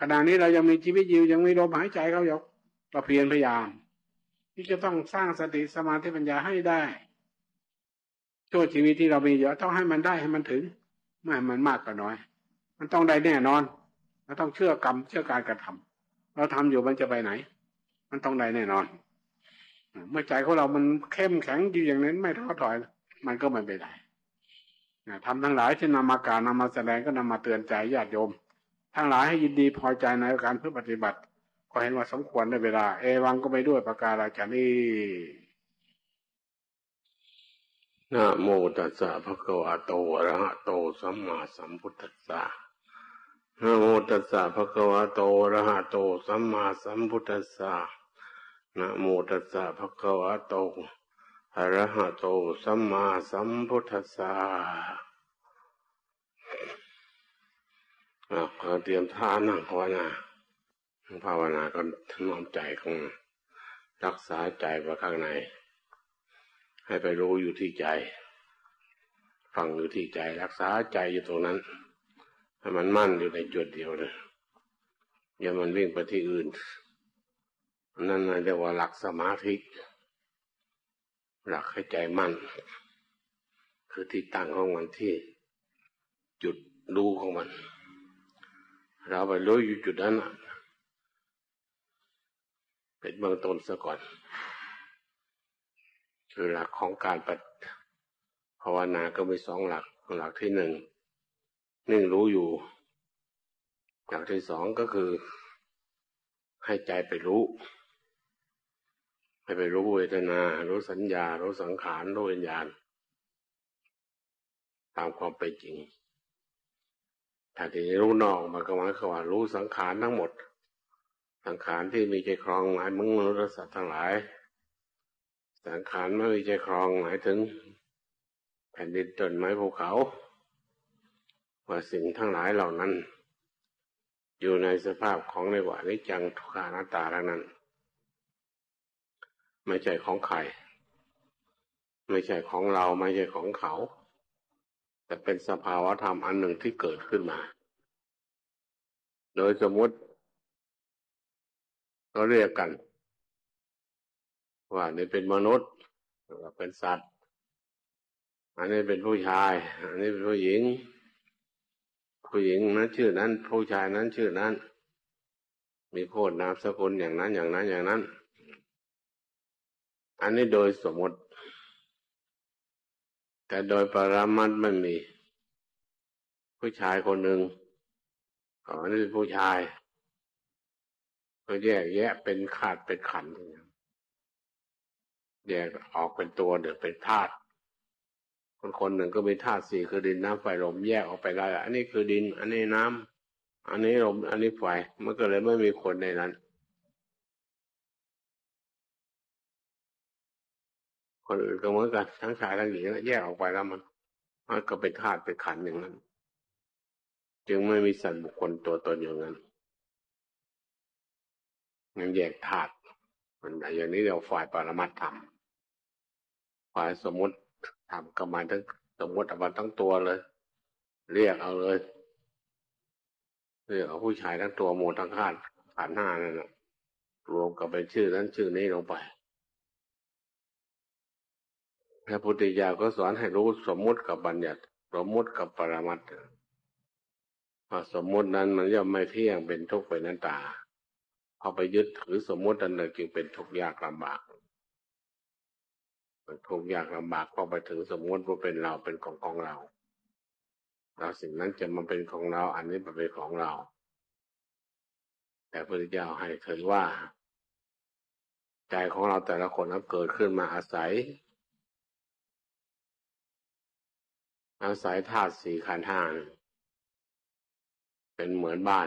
A: ขณะนี้เรายังมีชีวิตอยู่ยังมีลมหายใจเขาอยู่เราเพียรพยายาม ที่จะต้องสร้างสติสมาธิปัญญาให้ได้ ช่วชีวิตที่เรามีเยอะต้องให้มันได้ให้มันถึง ไม่มันมากก็น้อย มันต้องได้แน่นอนเราต้องเชื่อกรรมเชื่อการกระทำเราทำอยู่มันจะไปไหน มันต้องได้แน่นอน เมื่อใจของเรามันเข้มแข็งอยู่อย่างนั้นไม่ท้อถอย มันก็ไม่ไปได้ทำทั้งหลายที่นำมาการนำมาแสดงก็นำมาเตือนใจญาติโยม ทั้งหลายให้ยินดีพอใจในการเพื่อปฏิบัติ ก็เห็นว่าสมควรในเวลา เอวังก็ไปด้วยประกาศาชนี้
B: นะโมตัสสะภะคะวะโตอะระหะโตสัมมาสัมพุทธัสสะนะโมตัสสะภะคะวะโตอะระหะโตสัมมาสัมพุทธัสสะนะโมตัสสะภะคะวะโตอะระหะโตสัมมาสัมพุทธัสสะเราเตรียมท่านั่งภาวนาภาวนาก็น้อมใจของรักษาใจไว้ข้างใน ให้ไปรู้อยู่ที่ใจ ฟังอยู่ที่ใจรักษาใจอยู่ตรงนั้นให้มันมั่นอยู่ในจุดเดียวเลยอย่ามันวิ่งไปที่อื่น นั่นเรียกว่าหลักสมาธิ หลักให้ใจมั่น คือที่ตั้งของมันที่จุดรู้ของมัน เราไปรู้อยู่จุดนั้นเป็นเบื้องต้นซะก่อน คือหลักของการปฏิภาวนาก็มีสองหลัก หลักที่หนึ่งนึ่งรู้อยู่ หลักที่สองก็คือ ให้ใจไปรู้ ให้ไปรู้เวทนา รู้สัญญา รู้สังขาร รู้วิญญาณ ตามความเป็นจริง ถ้าที่รู้นอกมันก็หมายความว่ารู้สังขารทั้งหมด สังขารที่มีใจครองหมายมึงมนุษย์สัตว์ทั้งหลาย สังขารไม่มีใจครองหมายถึง แผ่นดินต้นไม้ภูเขา ว่าสิ่งทั้งหลายเหล่านั้น อยู่ในสภาพของในวานิจังทุกขานาตาทั้งนั้น ไม่ใช่ของใครไม่ใช่ของเราไม่ใช่ของเขา แต่เป็นสภาวะธรรมอันหนึ่งที่เกิดขึ้นมา โดยสมมติก็เรียกกัน ว่านี่เป็นมนุษย์ว่าเป็นสัตว์ อันนี้เป็นผู้ชาย อันนี้เป็นผู้หญิง ผู้หญิงนั้นชื่อนั้น ผู้ชายนั้นชื่อนั้น มีโคดนามสกุลอย่างนั้นอย่างนั้นอย่างนั้น อันนี้โดยสมมติ แต่โดยปรามัดไม่มี ผู้ชายคนหนึ่งอันนี้เป็นผู้ชายก็แยกแยะเป็นขาดเป็นขันอย่าง แยกออกเป็นตัวเดี๋ยวเป็นธาตุคนคนหนึ่งก็มีธาตุสี่คือดินน้ำไฟลมแยกออกไปได้อันนี้คือดิน อันนี้น้ำอันนี้ลม อันนี้ไฟมันก็เลยไม่มีคนในนั้น คนอื่นก็เหมือนกันทั้งชายทั้งหญิงแยกออกไปแล้วมันมันก็เป็นธาตุเป็นขันอย่างนั้น จึงไม่มีสัตว์บุคคลตัวตนอย่างนั้นมันแยกธาตุมันอย่างนี้เราฝ่ายปรมัตธรรม ฝ่ายสมมติทำก็มาทั้งสมมติเอามาทั้งตัวเลย เรียกเอาเลยเรียกเอาผู้ชายทั้งตัวโมทั้งข้านขันห้านั่นแหละรวมกับเป็นชื่อนั้นชื่อนี้ลงไปพระพุทธเจ้าก็สอนให้รู้สมมุติกับบัญญัติ สมมุติกับปรมัตถ์สมมุตินั้นมันย่อมไม่เที่ยงเป็นทุกข์เป็นนันตาพอไปยึดถือสมมุติอันหนึ่งจึงเป็นทุกข์ยากลำบาก มันทุกข์ยากลำบากพอไปถึงสมมติว่าเป็นเราเป็นของของเราแล้วสิ่งนั้นจะมาเป็นของเรา อันนี้เป็นของเรา แต่พระพุทธเจ้าให้ถือว่า ใจของเราแต่ละคนนั้นเกิดขึ้นมาอาศัย อาศัยธาตุสี่ขันธ์ห้าเป็นเหมือนบ้าน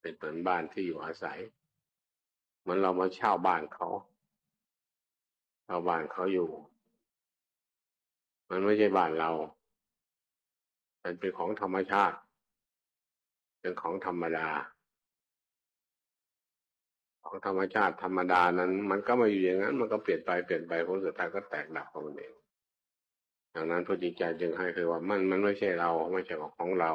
B: เป็นเหมือนบ้านที่อยู่อาศัยเหมือนเรามาเช่าบ้านเขา ชาบ้านเขาอยู่ มันไม่ใช่บ้านเรา มันเป็นของธรรมชาติ เป็นของธรรมดา ของธรรมชาติธรรมดานั้น มันก็มาอยู่อย่างนั้น มันก็เปลี่ยนไปเปลี่ยนไปผลสุดท้ายก็แตกดับของมันเองดังนั้นพระจิตใจจึงให้คือว่ามันมันไม่ใช่เราไม่ใช่ของเรา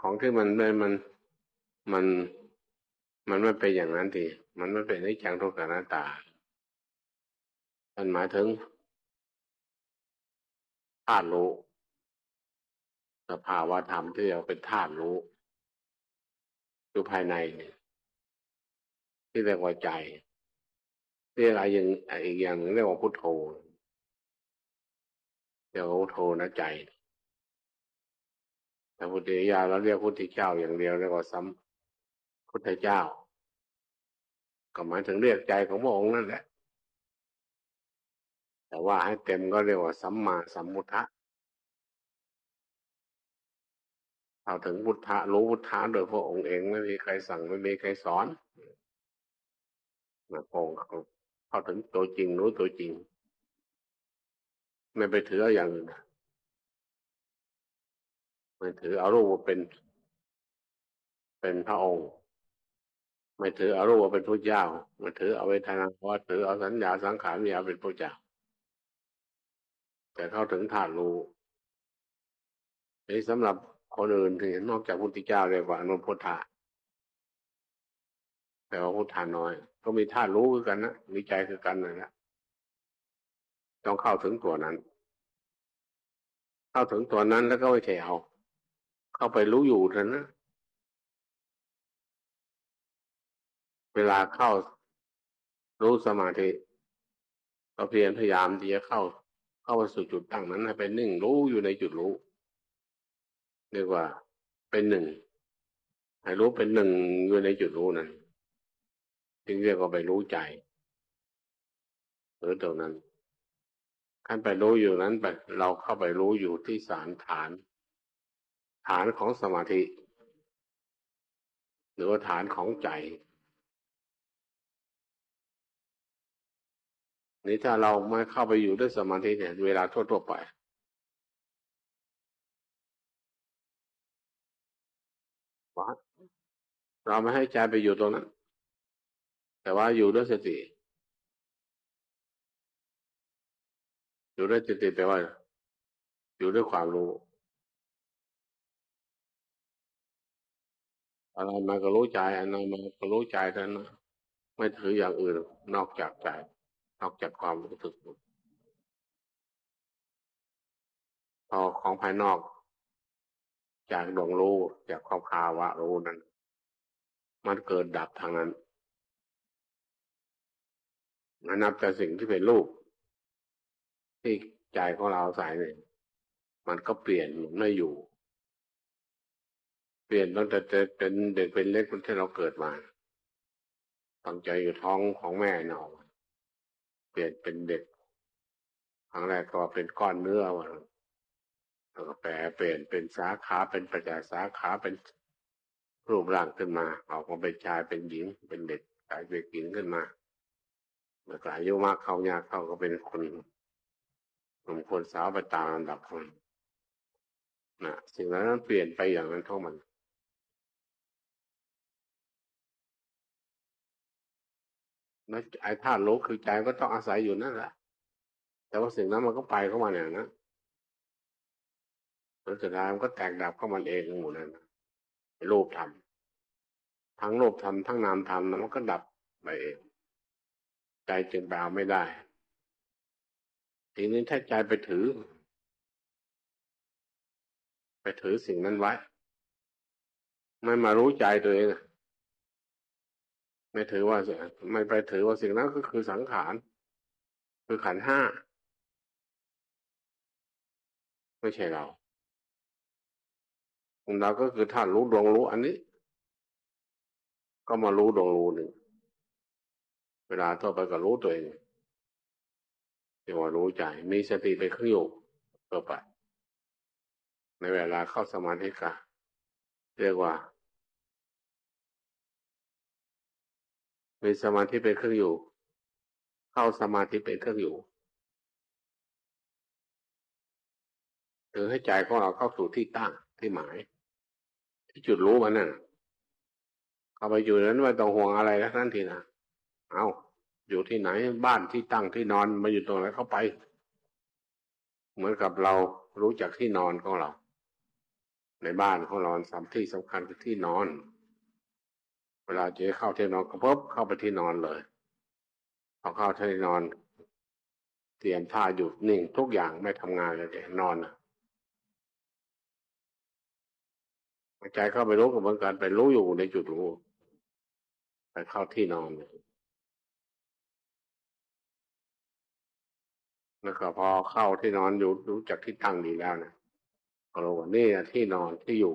B: ของที่มันได้มันมัน มันไม่เป็นอย่างนั้นทีมันไม่เป็นนิจังทุกขังหน้าตานั่นหมายถึงธาตุรู้สภาวะธรรมที่เราเป็นธาตุรู้อยู่ภายในนี่ที่เรียกว่าใจเรียกอะไรอย่างอีกอย่างหนึ่งเรียกว่าพุทโธเรียกว่าพุทโธนะใจแต่พุทธิยาเราเรียกพุทธเจ้าอย่างเดียวเรียกว่าสัม พุทธเจ้า ก็หมายถึงเรียกใจของพระองค์นั่นแหละ แต่ว่าให้เต็มก็เรียกว่าสัมมาสัมพุทธะเข้าถึงพุทธะรู้พุทธะโดยพระองค์เองไม่มีใครสั่งไม่มีใครสอนนะพระองเข้าถึงตัวจริงรู้ตัวจริง ไม่ไปถืออย่างอื่นไม่ถือเอารูปเป็น เป็นพระองค์ ไม่ถือเอารูปเป็นพระเจ้าไม่ถือเอาเวทนาว่าถือเอาสัญญาสังขารมีเอาเป็นพระเจ้า แต่เข้าถึงธาตุรู้นี่สำหรับคนอื่นที่นอกจากพุทธเจ้าเรียกว่าอนุพุทธะแต่ว่าพุทธาน้อย ก็มีธาตุรู้คือกันนะมีใจคือกันนั่นแหละต้องเข้าถึงตัวนั้น เข้าถึงตัวนั้นแล้วก็ไม่ใช่เอา เข้าไปรู้อยู่เถอะน เวลาเข้ารู้สมาธิก็เพียรพยายามที่จะเข้า เข้าไปสู่จุดตั้งนั้นให้เป็นหนึ่งรู้อยู่ในจุดรู้เรียกว่าเป็นหนึ่งให้รู้เป็นหนึ่งอยู่ในจุดรู้นั้นจึงเรียกว่าไปรู้ใจหรือตรงนั้นขั้นไปรู้อยู่นั้นไปเราเข้าไปรู้อยู่ที่สารฐาน ฐานของสมาธิ หรือว่าฐานของใจ นี่ถ้าเราไม่เข้าไปอยู่ด้วยสมาธิเนี่ย เวลาทั่วๆไปว่าเราไม่ให้ใจไปอยู่ตรงนั้น แต่ว่าอยู่ด้วยสติ อยู่ด้วยสติแปลว่า อยู่ด้วยความรู้ อะไรมาก็รู้ใจอันนั้นมาก็รู้ใจเท่านั้นไม่ถืออย่างอื่นนอกจากใจ นอกจากความรู้สึก พอของภายนอก จากดวงรู้จากความภาวะรู้นั้น มันเกิดดับทางนั้นนับแต่สิ่งที่เป็นรูปที่ใจของเราใส่เนี่ยมันก็เปลี่ยนมันไม่อยู่ เปลี่ยนตั้งแต่เป็นเด็กเป็นเล็กตั้งแต่เราเกิดมาตั้งใจอยู่ท้องของแม่เนา เปลี่ยนเป็นเด็กครั้งแรกก็เป็นก้อนเนื้อวะแล้วก็แปลเปลี่ยนเป็นสาขาเป็นประจาสาขาเป็นรูปร่างขึ้นมาออกมาเป็นชายเป็นหญิง เป็นเด็กกลายเป็นหญิงขึ้นมาเมื่ออายุมากเข้ายากเข้าก็เป็นคนหนุ่มคนสาวไปตามลำดับคนนะสิ่งนั้นเปลี่ยนไปอย่างนั้นเท่ามัน แล้วไอ้ธาตุรู้คือใจก็ต้องอาศัยอยู่นั่นแหละแต่ว่าสิ่งนั้นมันก็ไปเข้ามาเนี่ยนะแล้วสุดท้ายมันก็แตกดับเข้ามันเองหมดนั้นรูปธรรมทั้งรูปธรรมทั้งนามธรรมมันก็ดับไปเองใจจึงแปลไม่ได้ทีนี้ถ้าใจไปถือ ไปถือสิ่งนั้นไว้ ไม่มารู้ใจตัวเอง ไม่ถือว่าไม่ไปถือว่าสิ่งนั้นก็คือสังขาร คือขันห้า ไม่ใช่เราเราก็คือท่านรู้ดวงรู้อันนี้ ก็มารู้ดวงรู้หนึ่ง เวลาทั่วไปก็รู้ตัวเองเรียกว่ารู้ใจ มีสติเป็นเครื่อยู่ตัวไป ในเวลาเข้าสมาธิกะเรียกว่า มีสมาธิเป็นเครื่องอยู่ เข้าสมาธิเป็นเครื่องอยู่ถือให้ใจของเราเข้าสู่ที่ตั้งที่หมาย ที่จุดรู้มันน่ะเข้าไปอยู่นั้นไม่ต้องห่วงอะไรแล้วนั่นทีนะเอาอยู่ที่ไหนบ้านที่ตั้งที่นอนมาอยู่ตรงไหนเข้าไป เหมือนกับเรารู้จักที่นอนของเรา ในบ้านของเราสามที่สำคัญคือที่นอน เวลาจะเข้าที่นอนก็พบเข้าไปที่นอนเลยพอเข้าที่นอน เตรียมท่าหยุดนิ่งทุกอย่างไม่ทำงานเลยแต่นอนนะใจเข้าไปรู้กับเหมือนกันไปรู้อยู่ในจุดรู้ไปเข้าที่นอนเลยแล้วก็พอเข้าที่นอนอยู่รู้จักที่ตั้งดีแล้วนะก็รู้ว่านี่นะที่นอนที่อยู่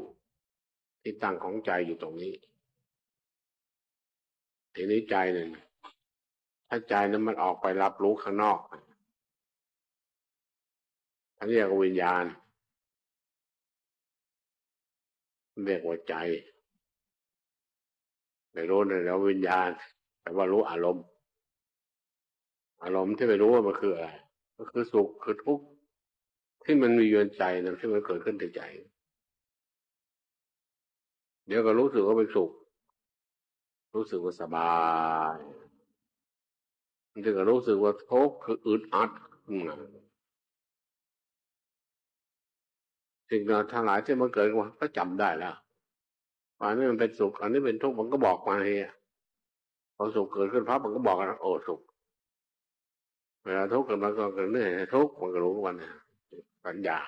B: ที่ตั้งของใจอยู่ตรงนี้ ทีนี้ใจหนึ่งถ้าใจนั้นมันออกไปรับรู้ข้างนอกท่านเรียกวิญญาณ เรียกว่าใจไม่รู้นแล้ววิญญาณ แต่ว่ารู้อารมณ์ อารมณ์ที่ไม่รู้ว่ามันคืออะไรก็คือสุขคือทุกข์ที่มันมีเยือนใจนะที่มันเกิดขึ้นในใจ เดี๋ยวก็รู้สึกว่าเป็นสุข รู้สึกว่าสบายมันจะรู้สึกว่าทุกข์คืออึดอัดขึ้นมาสิ่งทั้งหลายที่มันเกิดขึ้นก็จำได้แล้วอันนี้มันเป็นสุข อันนี้เป็นทุกข์มันก็บอกมาเฮียพอสุขเกิดขึ้นพับมันก็บอกกันโอ้สุขเวลาทุกข์เกิดมาก็เกิดเนื่อยทุกข์มันก็รู้วันนะปัญญา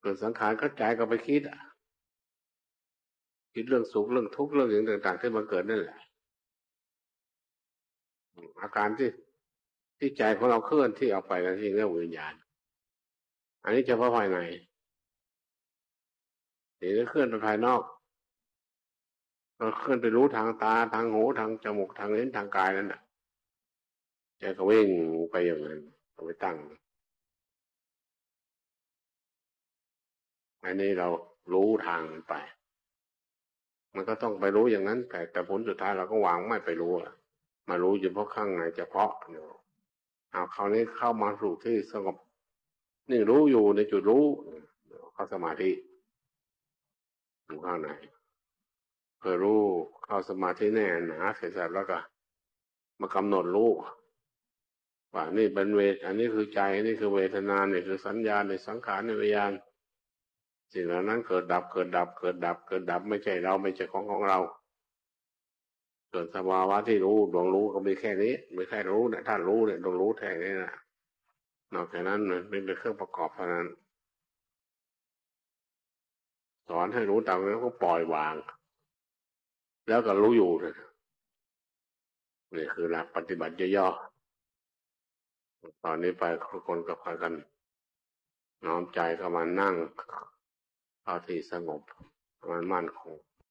B: เกิดสังขารเข้าใจก็ไปคิดอะ คิดเรื่องสุขเรื่องทุกข์เรื่องอย่างต่าง ๆ ที่มันเกิดนั่นแหละ อาการที่ที่ใจของเราเคลื่อนที่ออกไปนั่นเองเรียกวิญญาณ อันนี้เฉพาะภายในเดี๋ยวเคลื่อนไปภายนอกก็เคลื่อนไปรู้ทางตาทางหูทางจมูกทางลิ้นทางกายนั่นแหละใจก็วิ่งไปอย่างนั้นเอาไปตั้ง อันนี้เรารู้ทางไป มันก็ต้องไปรู้อย่างนั้น แต่แต่ผลสุดท้ายเราก็วางไม่ไปรู้อะมารู้เฉพาะข้างในเฉพาะเนาะเอาคราวนี้เข้ามาสู่ที่สงบนี่รู้อยู่ในจุดรู้เข้าสมาธิอยู่ข้างในเพื่อรู้เข้าสมาธิแน่หนาเสร็จแล้วก็ มากำหนดรู้ว่านี่เป็นเวท อันนี้คือใจอันนี้คือเวทนาเนี่ยคือสัญญาในสังขารในวิญญาณ สิ่งเหล่านั้นเกิดดับเกิดดับ เกิดดับ เกิดดับไม่ใช่เราไม่ใช่ของของเราส่วนสภาวะที่รู้ดวงรู้ก็มีแค่นี้ไม่แค่รู้เนี่ยถ้ารู้เนี่ยดวงรู้แค่นี้นะนอกจากนั้นมันเป็นเครื่องประกอบเท่านั้น สอนให้รู้ตามนั้นก็ปล่อยวาง แล้วก็รู้อยู่นะนี่คือหลักปฏิบัติย่อๆตอนนี้ไปทุกคนก็พากันน้อมใจเข้ามานั่ง เอาที่สงบมันมั่นคง